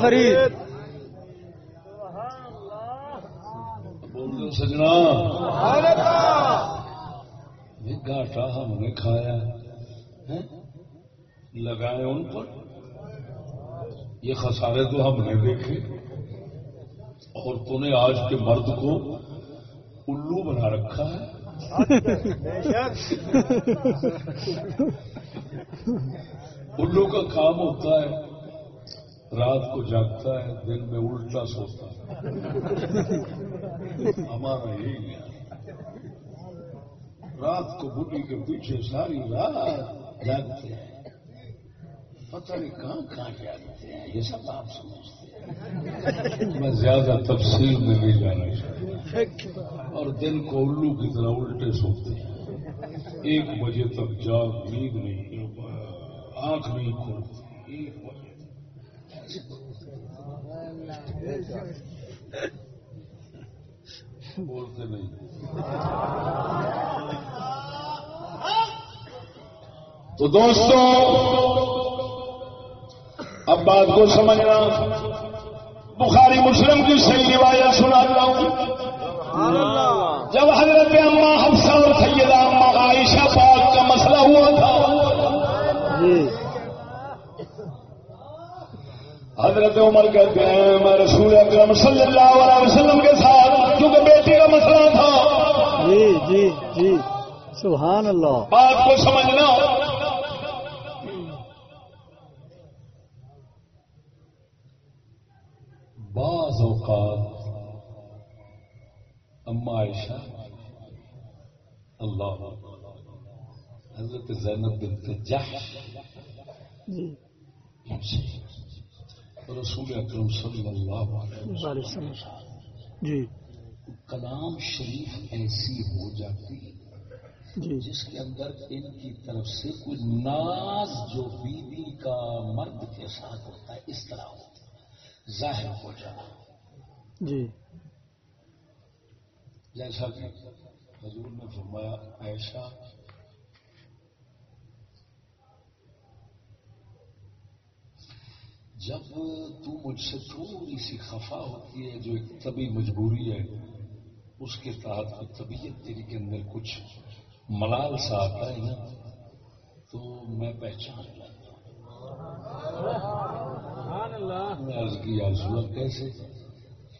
فرید۔ سجنا؟ گاٹا ہم نے کھایا لگائے ان پر۔ یہ خسارے تو ہم نے دیکھے۔ اور تو نے آج کے مرد کو الو بنا رکھا ہے۔ الو کا کام ہوتا ہے۔ رات کو جاگتا ہے، دن میں الٹا سوتا ہے۔ ہمارا یہی رات کو بڈی کے پیچھے ساری رات جاگتے ہیں۔ پتہ نہیں کہاں کہاں جاگتے ہیں، یہ سب آپ سمجھتے ہیں۔ میں زیادہ تفصیل میں نہیں جانا چاہتا۔ اور دن کو الو کی طرح الٹے سوتے ہیں۔ ایک بجے تک جاگ نیند نہیں، آنکھ نہیں کھولتی بولتے نہیں۔ تو دوستوں اب بات کو سمجھنا، بخاری مسلم کی صحیح روایت سناتا ہوں۔ جب حضرت اما حفصہ اور سیدہ اما عائشہ پاک کا مسئلہ ہوا تھا جی۔ حضرت عمر کہتے ہیں میں رسول اکرم صلی اللہ علیہ وسلم کے ساتھ کیونکہ بیٹی کا مسئلہ تھا۔ جی جی جی سبحان اللہ۔ بات کو سمجھنا۔ بعض اوقات اما عائشہ اللہ حضرت زینب بنت جحش۔ جی۔ رسول اکرم صلی اللہ علیہ السلام جی. کلام شریف ایسی ہو جاتی جی. جس کے اندر ان کی طرف سے کوئی ناز جو بیوی کا مرد کے ساتھ ہوتا ہے اس طرح ہوتا ظاہر ہو جانا جی. جیسا کہ حضور نے فرمایا عائشہ جب تو مجھ سے تھوڑی سی خفا ہوتی ہے جو ایک طبی مجبوری ہے اس کے تحت طبیعت تیری کے اندر کچھ ملال سا آتا ہے نا تو میں پہچان لیتا ہوں۔ میں عرض کی آزوا کیسے؟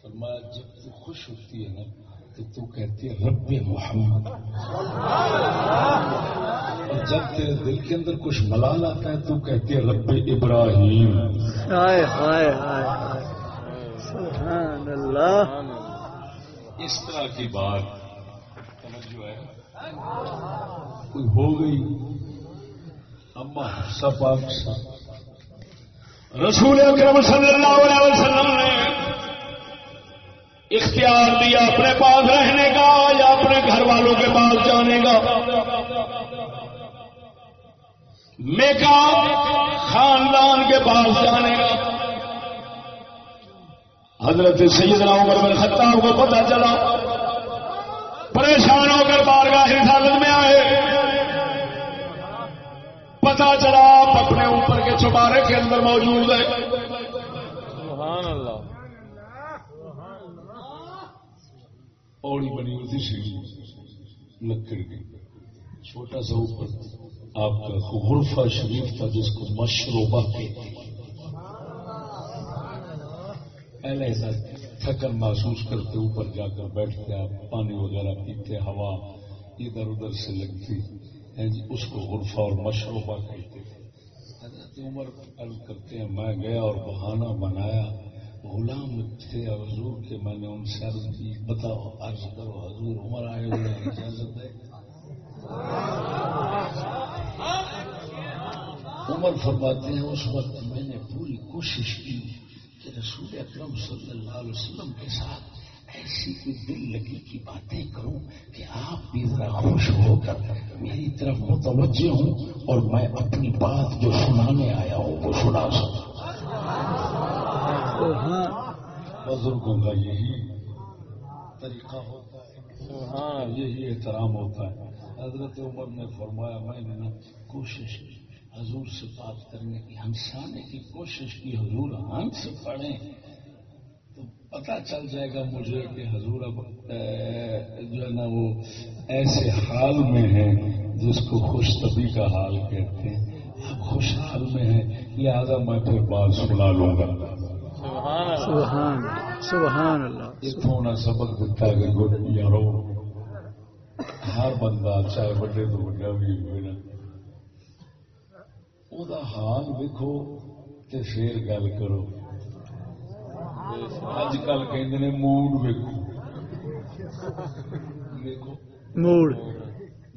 فرمایا جب تو خوش ہوتی ہے نا تو تو کہتی ہے رب محمد۔ اور جب تیرے دل کے اندر کچھ ملال آتا ہے تو کہتی ہے رب ابراہیم۔ ہائے ہائے ہائے سبحان اللہ۔ اس طرح کی بات توجہ ہے۔ کوئی ہو گئی؟ اما حفصہ پاک سے رسول اکرم صلی اللہ علیہ وسلم نے اختیار دیا اپنے پاس رہنے کا یا اپنے گھر والوں کے پاس جانے کا۔ میکا خاندان کے پاس جانے کا۔ حضرت سیدنا عمر بن خطاب کو پتا چلا۔ پریشان ہو کر بارگاہ رسالت میں آئے۔ پتا چلا آپ اپنے اوپر کے چبارے کے اندر موجود ہے سبحان اللہ۔ اوڑی بنی ہوئی تھی سیڑھی۔ لکڑ کی۔ چھوٹا سا اوپر آپ کا غرفہ شریف تھا جس کو مشروبہ کہتے پہلے ایسا تھکن محسوس کرتے اوپر جا کر بیٹھتے آپ پانی وغیرہ پیتے، ہوا ادھر ادھر سے لگتی جی اس کو غرفہ اور مشروبہ کہتے تھے حضرت عمر عرض کرتے ہیں، میں گیا اور بہانہ بنایا۔ غلام تھے حضور کے میں نے ان سے عرض کی، بتاؤ، عرض کرو، حضور عمر آئے ہوئے اجازت ہے عمر فرماتے ہیں، اس وقت میں نے پوری کوشش کی کہ رسول اکرم صلی اللہ علیہ وسلم کے ساتھ ایسی کوئی دل لگی کی باتیں کروں کہ آپ بھی ذرا خوش ہو کر میری طرف متوجہ ہوں اور میں اپنی بات جو سنانے آیا ہوں، وہ سنا سکوں۔ ہاں۔ بزرگوں کا یہی طریقہ ہوتا ہے۔ سبحان ہاں، یہی احترام ہوتا ہے۔ حضرت عمر نے فرمایا، میں نے نا کوشش کی، حضور سے بات کرنے کی، ہنسانے کی کوشش کی۔ حضور ہاں ہنس پڑے تو پتہ چل جائے گا مجھے کہ حضور اب جو ہے نا، وہ ایسے حال میں ہے جس کو خوش طبی کا حال کہتے ہیں۔ اب خوش حال میں ہے لہذا میں پھر بات سنا لوں گا۔ سبحان اللہ۔ سبحان سبحان اللہ۔ نے سبق کہ گڈ یارو ہر بندہ چاہے بڑے تو بڑا بھی ہوئے نا۔ وہ حال دیکھو تے پھر گل کرو۔ اج کل کہ موڈ ویکو دیکھو موڑ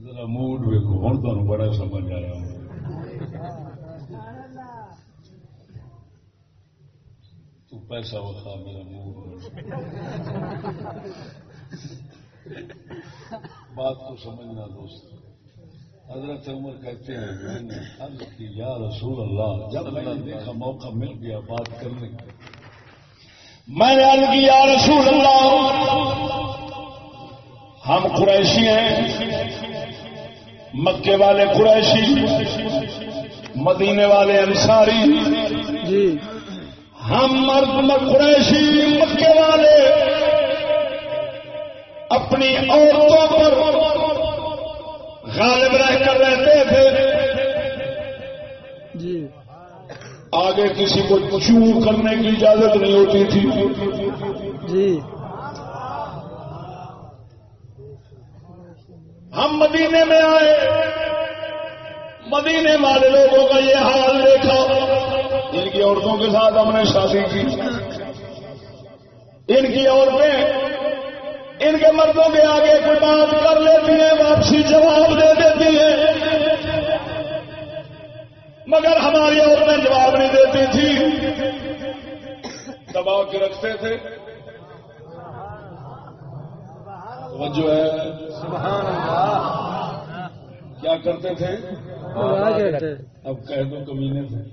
ذرا موڈ ویکو ہوں تمہیں بڑا سمجھ آیا ہوں تو پیسہ وقا میرا موڈ بات کو سمجھنا دوست۔ حضرت عمر کہتے ہیں، میں نے عرض کی، یا رسول اللہ، جب میں نے دیکھا موقع مل گیا بات کرنے کا میں نے عرض کی، یا رسول اللہ، ہم قریشی ہیں، مکے والے قریشی، مدینے والے انصاری جی۔ ہم مرد قریشی مکے والے اپنی عورتوں پر غالب رہ کر رہتے تھے۔ جی۔ آگے کسی کو چو کرنے کی اجازت نہیں ہوتی تھی۔ جی۔ ہم مدینے میں آئے۔ مدینے والے لوگوں کا یہ حال دیکھا۔ ان کی عورتوں کے ساتھ ہم نے شادی کی۔ ان کی عورتیں ان کے مردوں کے آگے کوئی بات کر لیتی ہیں، واپسی جواب دے دیتی ہیں۔ مگر ہماری عورتیں جواب نہیں دیتی تھی۔ دبا کے رکھتے تھے۔ جو ہے۔ کیا کرتے تھے؟ اب کہہ دو کمینے میں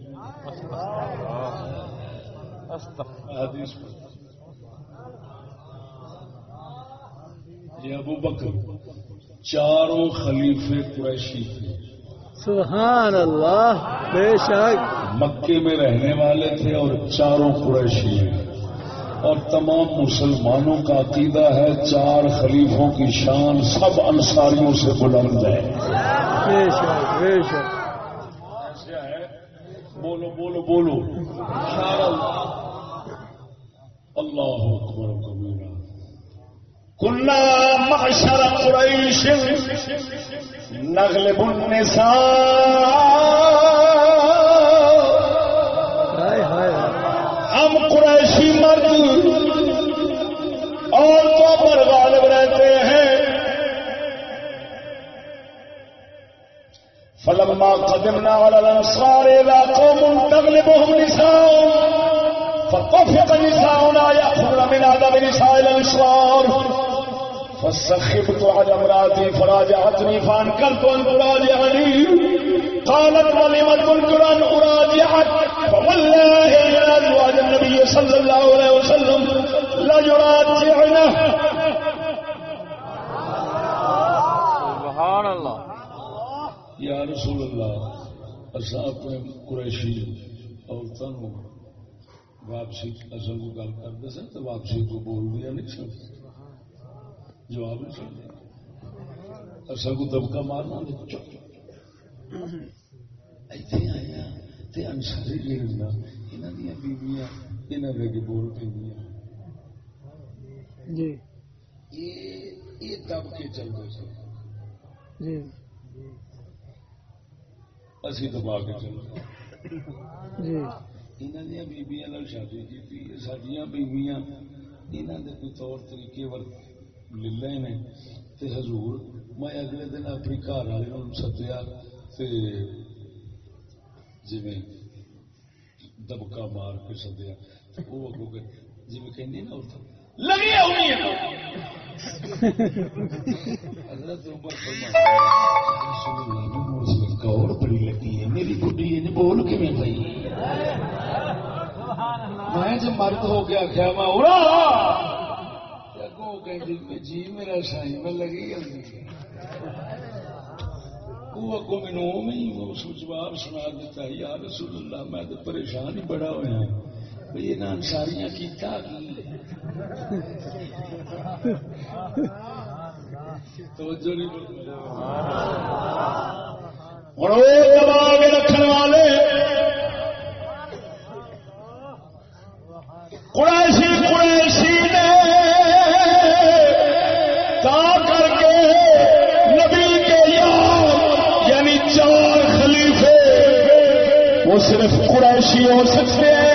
یہ ابو بکر چاروں خلیفے قریشی تھے۔ سبحان اللہ بے شک۔ مکے میں رہنے والے تھے اور چاروں قریشی ہیں۔ اور تمام مسلمانوں کا عقیدہ ہے چار خلیفوں کی شان سب انصاریوں سے بلند ہے۔ بولو بولو بولو۔ اللہ اکبر کبیرہ۔ کنا معشر قریش نغلب النساء۔ ہم قریشی مرد عورتوں پر غالب رہتے ہیں۔ فلما قدمنا على الانصار إلى قوم تغلبهم نساء، فطفق نساءنا يأخذن من عذاب نساء الأنصار فاستخبت على امرأتي فراجعتني فأنكرت أن تراجعني قالت ولم تنكر أن أراجعك فوالله إن أزواج النبي صلى الله عليه وسلم. ليراجعنه سبحان اللہ یا رسول اللہ اصا اپنے قریشی عورتوں واپسی اصل کو گل کرتے سن تو واپسی کو بول دیا نہیں سن؟ جواب نہیں اصل کو دبکا مارنا نہیں چپ۔ ایتھے آیا تے انہاں دی بیویاں انہاں دے اگے بول پئیاں جی۔ یہ یہ دب کے چل دے سن۔ جی۔ اسی دبا کے چل دے جی۔ نال شادی کی سڈیا بیبیاں انہوں نے کوئی طور طریقے ور لے نے۔ تے حضور، میں اگلے دن اپنی گھر والے سدیا تے جی دبکا مار کے سدیا۔ وہ اگو کے جی کہ نا اتنا حضرت عمر اور بڑی لگی ہے۔ میری بڈی نے جی، بول کے میں پئی؟ میں مرد ہو کے آخیا میں جی میرا سائی میں لگی جلدی وہ اگوں مینو میں اس کو جواب سنا دیتا یا رسول اللہ، میں تو پریشان ہی بڑا ہوا بھائی یہ انساریاں کیتا کی؟ توجہ نہیں ہوں وہ دبا کے رکھنے والے۔ قریشی قریشی صرف قریشی ہو سکتے ہیں۔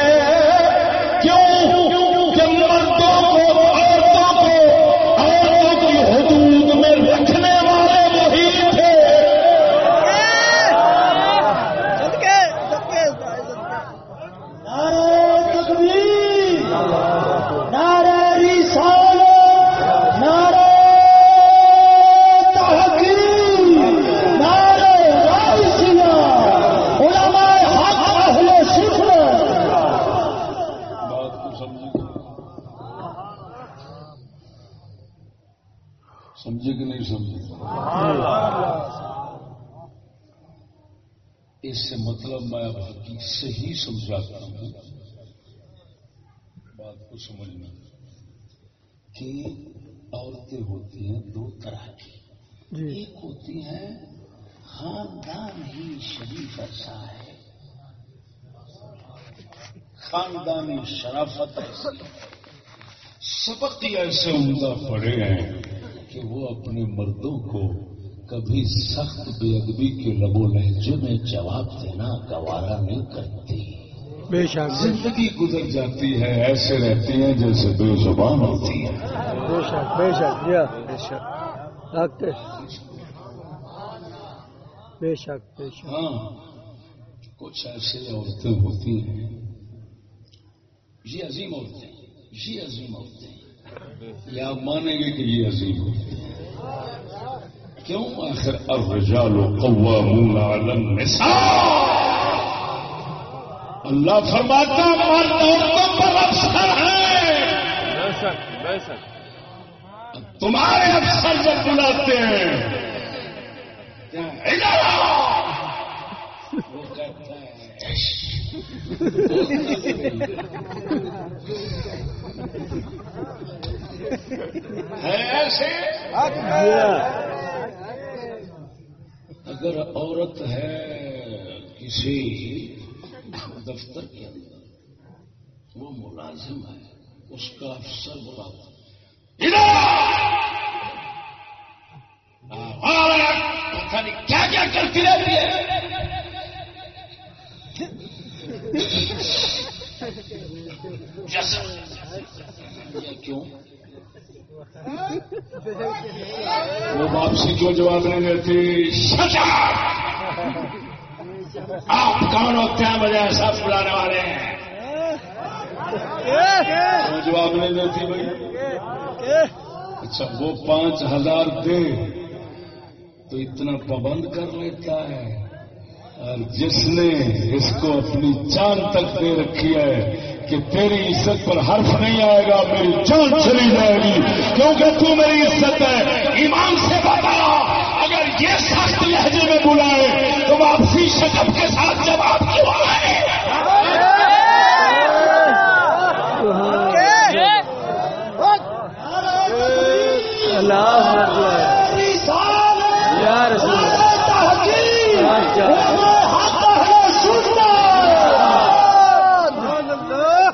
ہوں۔ بات کو سمجھنا۔ کہ عورتیں ہوتی ہیں دو طرح کی۔ جی۔ ایک ہوتی ہیں خاندان ہی شریف ایسا ہے۔ خاندانی شرافت ایسی۔ سبق ہی ایسے عمدہ پڑے ہیں کہ وہ اپنے مردوں کو کبھی سخت بے ادبی کے لب و لہجے میں جواب دینا گوارا نہیں کرتی بے شک۔ زندگی گزر جاتی ہے ایسے رہتی ہیں جیسے بے زبان ہوتی ہیں۔ بے شک بے شک جی۔ ہاں، بے شک۔ ڈاکٹر۔ بے شک بے شک۔ ہاں کچھ ایسے عورتیں ہوتی ہیں۔ یہ عظیم عورتیں یہ عظیم عورتیں۔ یا آپ مانیں گے کہ یہ عظیم عورتیں کیوں؟ آخر الرجال قوامون علی النساء۔ اللہ فرماتا مرد عورتوں پر افسر ہے۔ تمہارے افسر جب بلاتے ہیں ایسے؟ اگر عورت ہے کسی دفتر کے اندر۔ وہ ملازم ہے، اس کا افسر بلاتا پتہ نہیں کیا کیا کرتی رہتی ہے۔ کیوں؟ وہ واپسی کیوں جواب نہیں دیتی؟ آپ کون ہوتے ہیں مجھے ایسا بلانے والے؟ ہیں وہ جواب نہیں دیتی بھائی۔ اچھا وہ پانچ ہزار دے، تو اتنا پابند کر لیتا ہے۔ اور جس نے اس کو اپنی جان تک دے رکھی ہے کہ تیری عزت پر حرف نہیں آئے گا، میری جان چلی جائے گی۔ کیونکہ تو میری عزت ہے، ایمان سے بتا اگر یہ سخت لہجے میں بلائے واپسی شکب کے ساتھ جواب کیوں آئے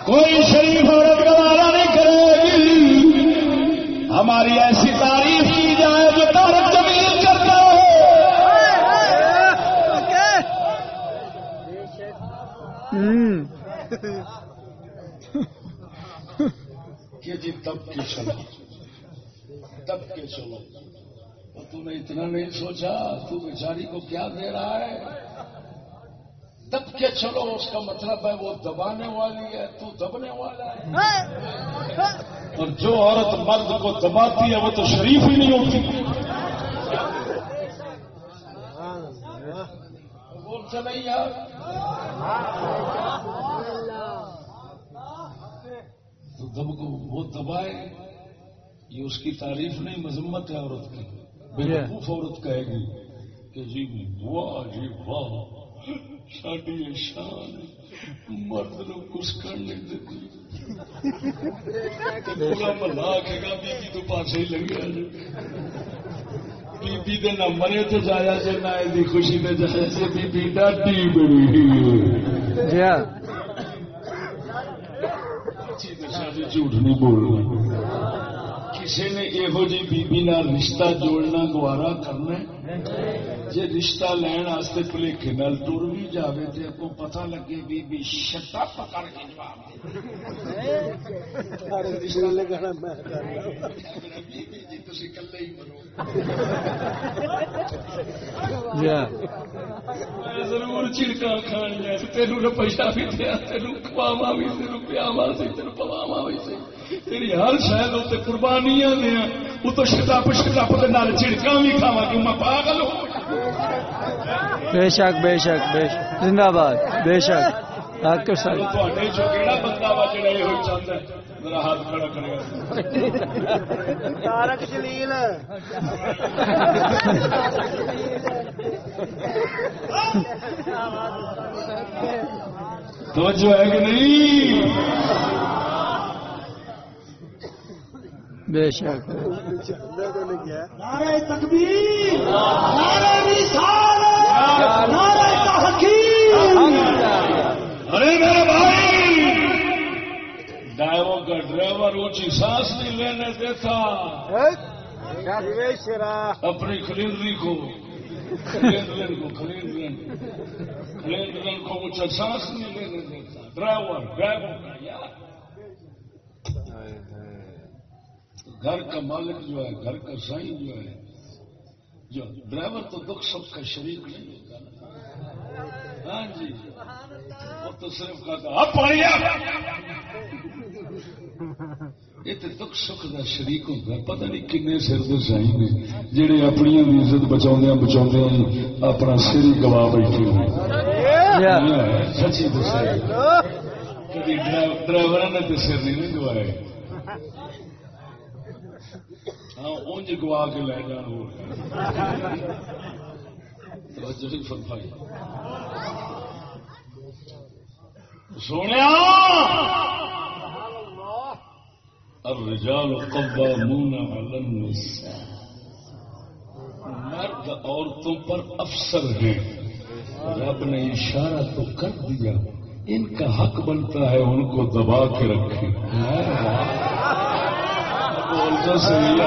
کوئی شریف عورت گوارا نہیں کرے گی۔ ہماری ایسی تعریف کی جائے جو تارک جمیل کرتا ہوں کہ جی تب کے چلو تب کے چلو اور تم نے اتنا نہیں سوچا، تو بیچاری کو کیا دے رہا ہے؟ دب کے چلو، اس کا مطلب ہے وہ دبانے والی ہے، تو دبنے والا ہے۔ اور جو عورت مرد کو دباتی ہے، وہ تو شریف ہی نہیں ہوتی۔ بولتے نہیں یار۔ تو دب کو وہ دبائے یہ اس کی تعریف نہیں مذمت ہے عورت کی۔ بے وقوف عورت کہے گی کہ جی واہ جی واہ ساڈی یہ شان ہے۔ مرد نو کچھ کر نہیں دیتی پورا ملا آخے گا بی تو پاس ہی لگیا جی بی بی دے نہ مرے تو جایا جی نہ خوشی تے جایا جی بی بی ڈاڈی بڑی جی ہاں سچی دسا جی جھوٹ نہیں بولنا۔ کسی نے یہو جی بیبی نال رشتہ جوڑنا گوارا کرنا جی رشتہ لین واسطے پلیکے نال ٹر بھی جاوے تے کو پتہ لگے بی بی شٹا پکڑ کے جواب دے بی بی جی تسی کلے ہی مرو میں ضرور چھڑکا کھانی ہے تینوں روپیہ بھی دیا تینوں کھواوا بھی تینوں پیاوا سی تینوں پواوا بھی سی۔ تیری ہر شاید اتنے قربانیاں دیا۔ وہ تو شٹپ شٹپ کے نال چھڑکا بھی کھاوا کیوں میں پاگل ہوں بے شک بے شک بے شک۔ زندہ باد بے شک۔ چو کہڑا بندہ وا جڑا یہ ہوئی چاہتا ہے میرا ہاتھ کھڑا کرے گا توجہ ہے کہ نہیں بے شک ارے میرے بھائی ڈرائیور کا ڈرائیور اونچی سانس نہیں لینے دیتا۔ اپنی خریدری کو خریدرین کو خریدرین خریدرین کو اونچا سانس نہیں لینے دیتا۔ ڈرائیور ڈرائیور کا یار۔ گھر کا مالک جو ہے، گھر کا سائن جو ہے، جو ڈرائیور تو دکھ سب کا شریک نہیں ہوتا ہاں جی۔ وہ تو صرف کہتا ہاں، یہ تو دکھ سکھ کا شریک ہوتا پتہ نہیں کن سر دے سائی نے جہے اپنی عزت بچا بچا اپنا سر ہی گوا بیٹھے ہوئے۔ سچی دسا کبھی ڈرائیور نے تو سر نہیں گوائے ہاں اونج گوا کے لے جان ہو توجہ فرمائی۔ سونے الرجال قوامون علی النساء۔ مرد عورتوں پر افسر ہیں۔ رب نے اشارہ تو کر دیا۔ ان کا حق بنتا ہے ان کو دبا کے رکھے صحیح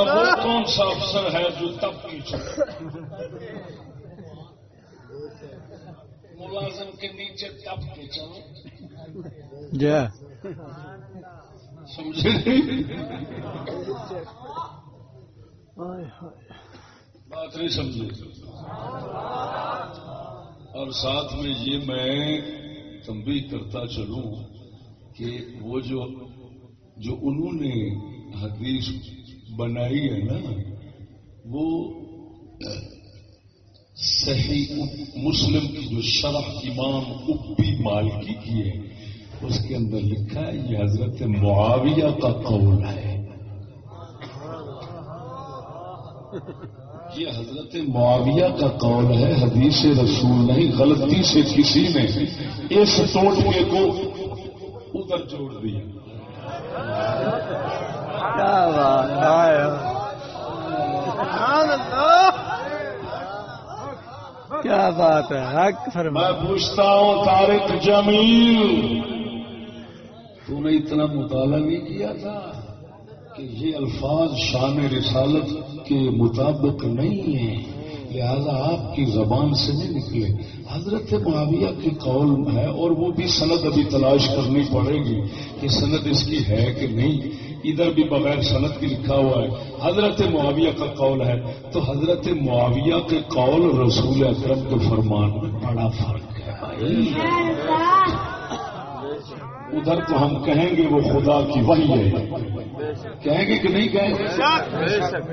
وہ کون سا افسر ہے جو تب پیچھے ملازم کے نیچے تب کے چلو جی۔ سمجھے؟ بات نہیں سمجھے۔ اور ساتھ میں یہ میں تنبیہ کرتا چلوں۔ کہ وہ جو جو انہوں نے حدیث بنائی ہے نا، وہ صحیح مسلم کی جو شرح امام ابی مالکی کی ہے، اس کے اندر لکھا ہے، یہ حضرت معاویہ کا قول ہے۔ یہ حضرت معاویہ کا قول ہے، حدیث رسول نہیں، غلطی سے کسی نے اس ٹوٹے کو ادھر جوڑ دیا کیا بات ہے؟ کیا بات ہے؟ حق فرما۔ میں پوچھتا ہوں طارق جمیل تو نے اتنا مطالعہ نہیں کیا تھا کہ یہ الفاظ شان رسالت کے مطابق نہیں ہیں۔ لہذا آپ کی زبان سے نہیں نکلے۔ حضرت معاویہ کی قول ہے اور وہ بھی سند ابھی تلاش کرنی پڑے گی کہ سند اس کی ہے کہ نہیں۔ ادھر بھی بغیر سند کی لکھا ہوا ہے۔ حضرت معاویہ کا قول ہے۔ تو حضرت معاویہ کے قول رسول اکرم کے فرمان میں بڑا فرق ہے۔ ادھر تو ہم کہیں گے وہ خدا کی وحی ہے۔ کہیں گے کہ نہیں کہیں گے؟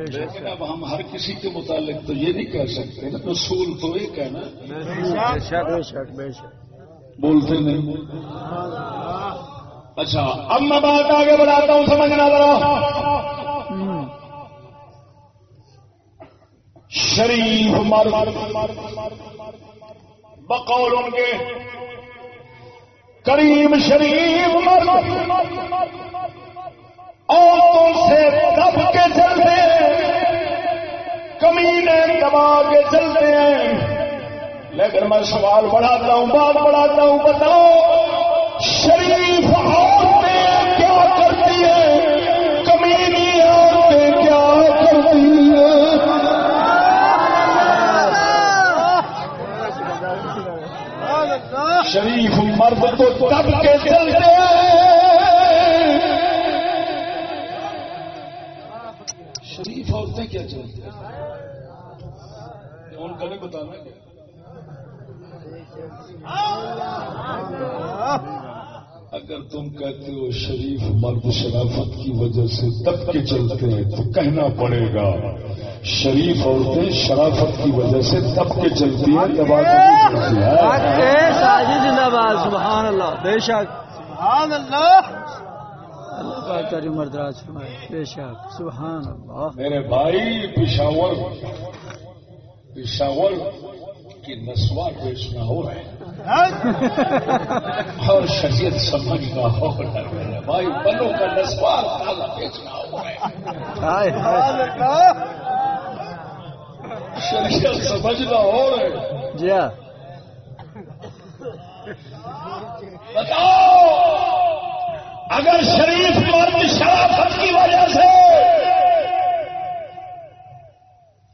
لیکن اب ہم ہر کسی کے متعلق تو یہ نہیں کہہ سکتے نا رسول تو ایک ہے نا۔ بولتے نہیں۔ اچھا اب میں بات آگے بڑھاتا ہوں سمجھنا ذرا۔ شریف بقول ان کے۔ کریم شریف مرد عورتوں سے دب کے چلتے ہیں، کمینے دبا کے چلتے ہیں۔ لیکن میں سوال بڑھاتا ہوں، بات بڑھاتا ہوں، بتاؤ، شریف عورتیں کیا کرتی ہیں؟ شریف مرد تو دب کے چلتے شریف عورتیں کیا چلتی ہیں؟ ان کا نہیں بتانا کیا؟ اگر تم کہتے ہو شریف مرد شرافت کی وجہ سے دب کے چلتے ہیں تو کہنا پڑے گا۔ شریف عورتیں شرافت کی وجہ سے دب کے چلتی ہیں زندہ باد سبحان اللہ بے شک۔ سبحان اللہ۔ مردراج بے شک سبحان اللہ۔ میرے بھائی پشاور پشاور کی نسوار بیچنا ہو رہا ہے اور شریعت سمجھنا ہو رہا ہے۔ میرے بھائی بنوں کا نسوار بیچنا ہو رہا ہے۔ ہائے ہائے شریعت سمجھنا رہا ہے جی ہاں۔ بتاؤ اگر شریف مرد شرافت کی وجہ سے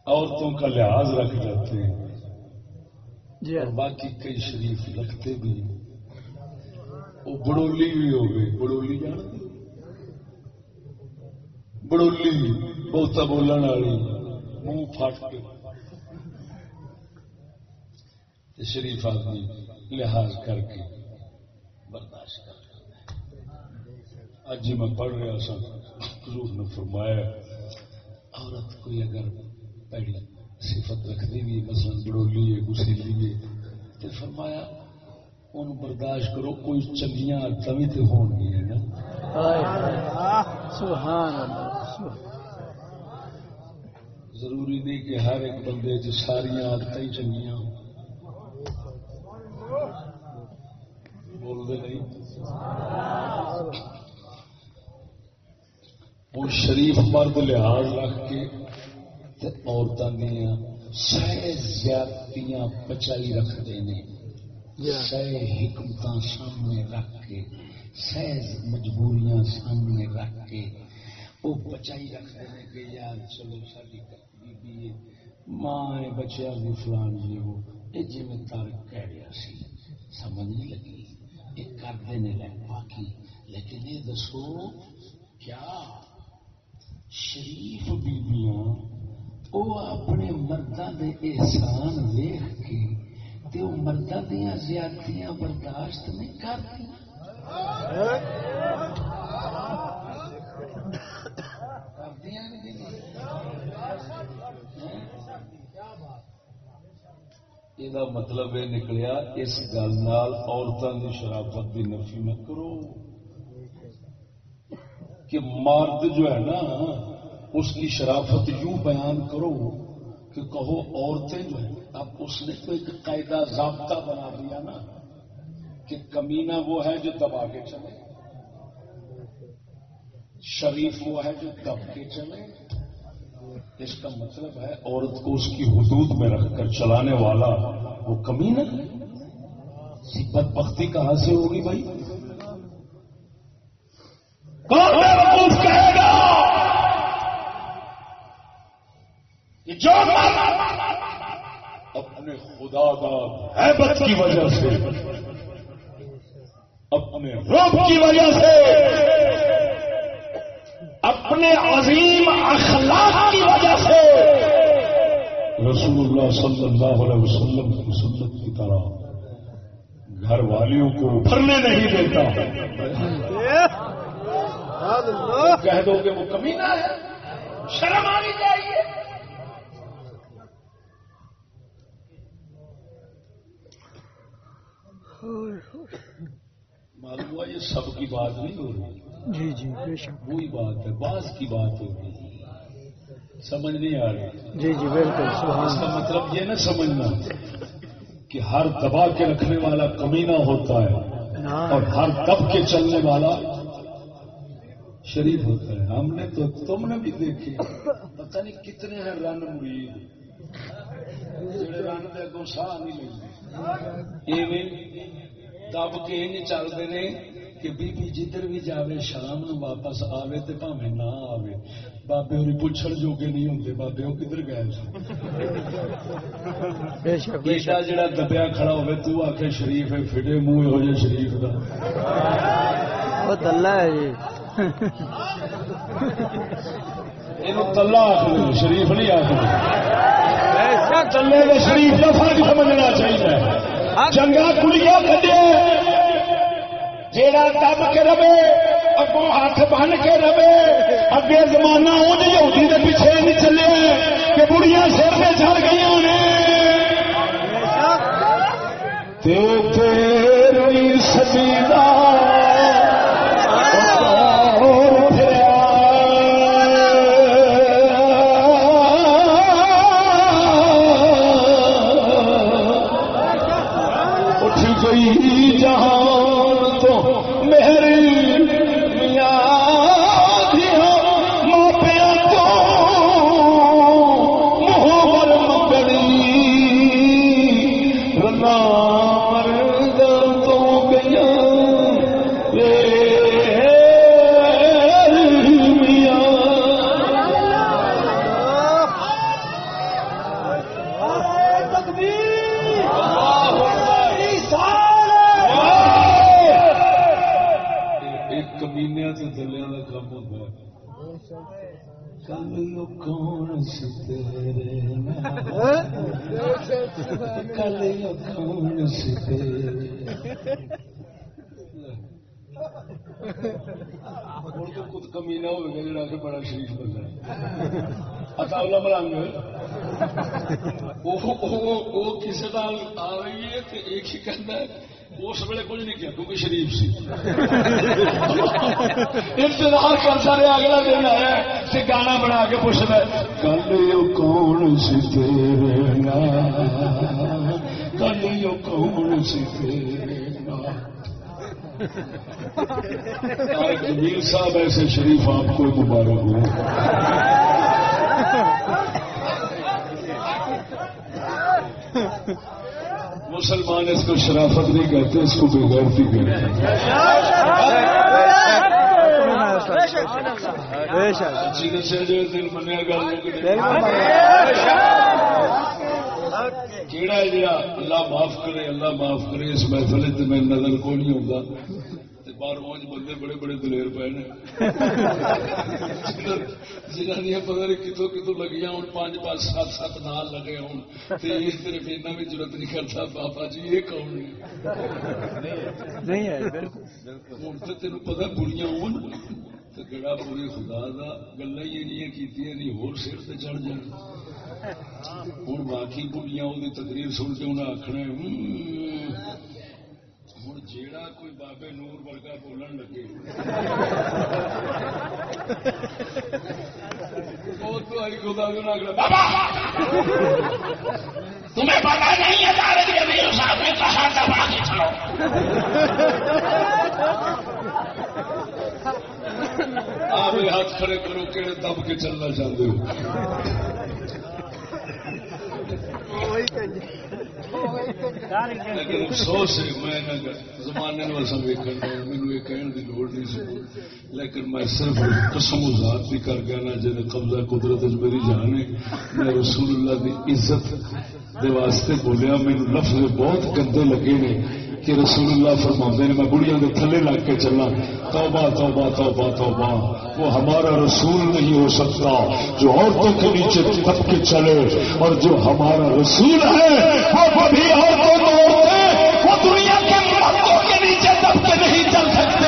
عورتوں کا لحاظ رکھ جاتے ہیں جی اور ہاں باقی کئی شریف لگتے بھی وہ بڑولی بھی ہو گئی۔ بڑولی جانتے بڑولی بہتا بولن والی منہ پھاٹ کے تے شریف آدمی لحاظ کر کے برداشت کر اج ہی میں پڑھ رہا سا، حضور نے فرمایا، عورت کوئی اگر پیڑی صفت رکھتی بھی، مثلا بڑولی ہے، گسیلی ہے، تو فرمایا، ان برداشت کرو، کوئی چنگیاں عادتیں بھی تو ہون گیا نا۔ سبحان اللہ ضروری نہیں کہ ہر ایک بندے چ ساری عادت ہی چنگیاں ہوں۔ بولتے نہیں۔ وہ شریف مرد لحاظ رکھ کے عورتوں دیا سہ زیادتیاں بچائی رکھتے ہیں۔ سہ حکمت سامنے رکھ کے سہ مجبوریاں سامنے رکھ کے وہ بچائی رکھتے ہیں کہ یار چلو ساری بیبی ماں بچیا بھی فلان جی وہ۔ یہ جی میں تارک کہہ رہا سی سمجھ نہیں لگی۔ یہ کر دینے لگ باقی لیکن یہ دسو، کیا شریف بیبیاں وہ اپنے مردوں کے احسان ویخ کے تے وہ مردوں دیا زیادتیاں برداشت نہیں کرتی کردیاں نہیں ہیں؟ یہ مطلب یہ نکلیا اس گل عورتوں کی شرافت کی نفی نہ کرو کہ مرد جو ہے نا اس کی شرافت یوں بیان کرو کہ کہو عورتیں جو ہیں اب اس نے تو ایک قاعدہ ضابطہ بنا دیا نا کہ کمینہ وہ ہے جو دبا کے چلے شریف وہ ہے جو دب کے چلے اس کا مطلب ہے عورت کو اس کی حدود میں رکھ کر چلانے والا وہ کمینہ ہے؟ بد بختی کہاں سے ہوگی بھائی؟ کہے گا؟ جو اپنے خدا داد حیبت کی وجہ سے، اپنے روب کی وجہ سے، اپنے عظیم اخلاق کی وجہ سے رسول اللہ صلی اللہ علیہ وسلم کی سنت کی طرح گھر والیوں کو ابھرنے نہیں دیتا۔ کہہ دو کہ وہ کمینہ ہے۔ شرم آنی چاہیے۔ معلوم ہوا یہ سب کی بات نہیں ہو رہی۔ جی جی بے شک۔ وہی بات ہے بعض کی بات ہو رہی۔ سمجھ نہیں آ رہی۔ جی جی بالکل اس کا مطلب یہ نہ سمجھنا کہ ہر دبا کے رکھنے والا کمینہ ہوتا ہے اور ہر دب کے چلنے والا شریف ہوتا ہے۔ ہم نے تو تم نے بھی دیکھے پتہ نہیں کتنے ہیں رن مرید۔ رن دے اگوں ساہ نہیں ایویں دب کے چلتے ہیں کہ بی بی جدھر بھی جاوے شام نو واپس آوے تے بھاوے نہ آوے۔ بابے ہوری پوچھڑ جوگے نہیں ہوندے بابے وہ کدھر گئے سن؟ بے شک بے شک۔ جڑا دبیا کھڑا ہوے تو آکھے شریف ہے فٹے منہ ہو جائے شریف دا۔ وہ دلہ ہے جی۔ یہ تلا آخر شریف نہیں آخر چلے میں شریف کا فرق سمجھنا چاہیے۔ چنگا کڑیا کھڈے جیڑا دب کے رہے اگوں ہاتھ بن کے رہے۔ اگے زمانہ اونج یہودی دے پیچھے نہیں چلے کہ بڑیاں سر پہ چڑھ گئی نے۔ سدی کل کون سی تیرے کل یو کون سی تیرے ہوں تو خود کمینا ہوگا جڑا کہ بڑا شریف بندہ ہے۔ اکاولا ملنگ وہ کسی نال آ رہی ہے تو ایک ہی کہنا ہے۔ اس ویلے کچھ نہیں کیا، کیونکہ شریف سی۔ انتظار کرتا رہا اگلا دن آیا تے گانا بنا کے پوچھتا کل کون سی تیرے نال کل کون سی تیرے جمیل صاحب ایسے شریف آپ کو مبارک ہو۔ مسلمان اس کو شرافت نہیں کہتے، اس کو بےغیرتی کہتے ہیں۔ بے شک چیز کیڑا اللہ معاف کرے، اللہ معاف کرے، اس محفل میں نظر کو نہیں ہوگا باہر بندے بڑے بڑے دلیر پے نے جنہ دیا پتا نہیں کتوں کتوں ہوں پانچ پانچ سات سات نال لگے ہوں ایسا بھی ضرورت نہیں کرتا بابا جی یہ کون نہیں ہوں تو تین پتا بڑیاں ہو تو گڑا پورے خدا دا گلا ہی نہیں ہور سر سے چڑھ جان ہوں باقی بڑیاں وہ تقریر سن کے انہیں آخنا ہوں جیڑا کوئی بابے نور ورگا بولن لگے وہ تو آئی خدا بابا تمہیں پتا نہیں ہے صاحب نے کہا دبا کے چلو آپ ہاتھ کھڑے کرو کہڑے دب کے چلنا چاہتے ہو لیکن افسوس ہے، میں زمانے مینو یہ کہنے کی لوڑ نہیں سی۔ لیکن میں صرف قسم ذات بھی کر گیا نا جن قبضہ قدرت میری جان ہے۔ میں رسول اللہ کی عزت دے واسطے بولیا میرے لفظ بہت گندے لگے نے۔ کہ رسول اللہ فرما نے، میں گڑیا کے تھلے لگ کے چلنا۔ توبہ توبہ توبہ توبہ۔ وہ ہمارا رسول نہیں ہو سکتا جو عورتوں کے نیچے تپ کے چلے۔ اور جو ہمارا رسول ہے، وہ کبھی عورتوں کو وہ دنیا کے مردوں کے نیچے تپ کے نہیں چل سکتے۔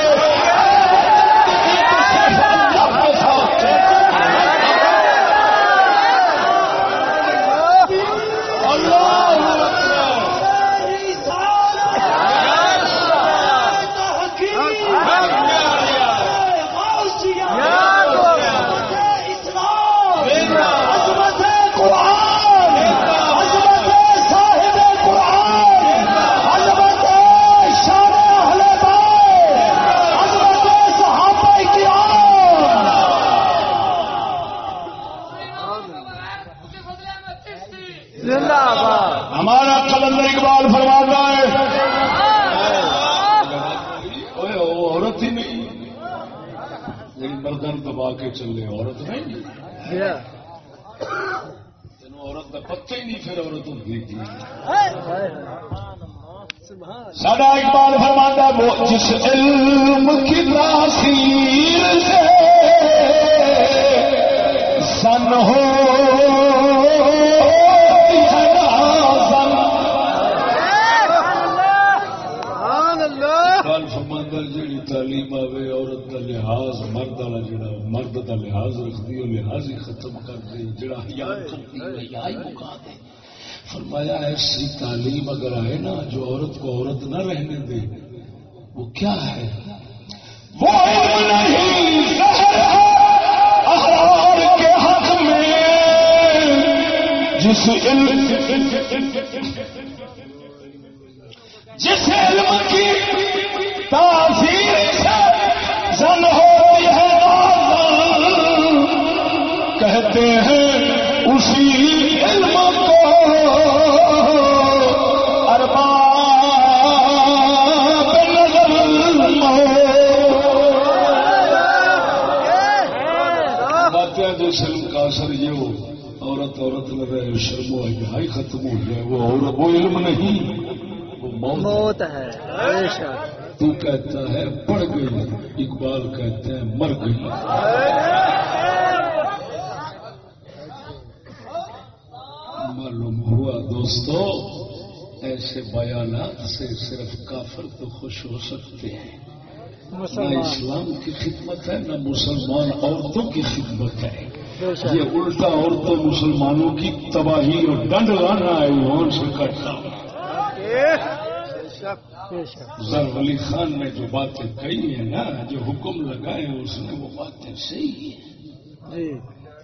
اس نے وہ باتیں صحیح ہیں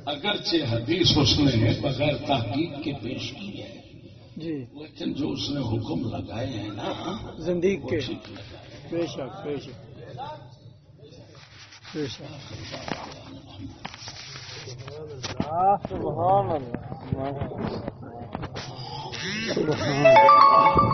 اگرچہ حدیث اس نے بغیر تحقیق کے پیش کی ہے۔ جی۔ لیکن جو اس نے حکم لگائے ہیں نا زندگی کے۔ بے شک بے شک۔ بے شک۔ سبحان اللہ سبحان اللہ۔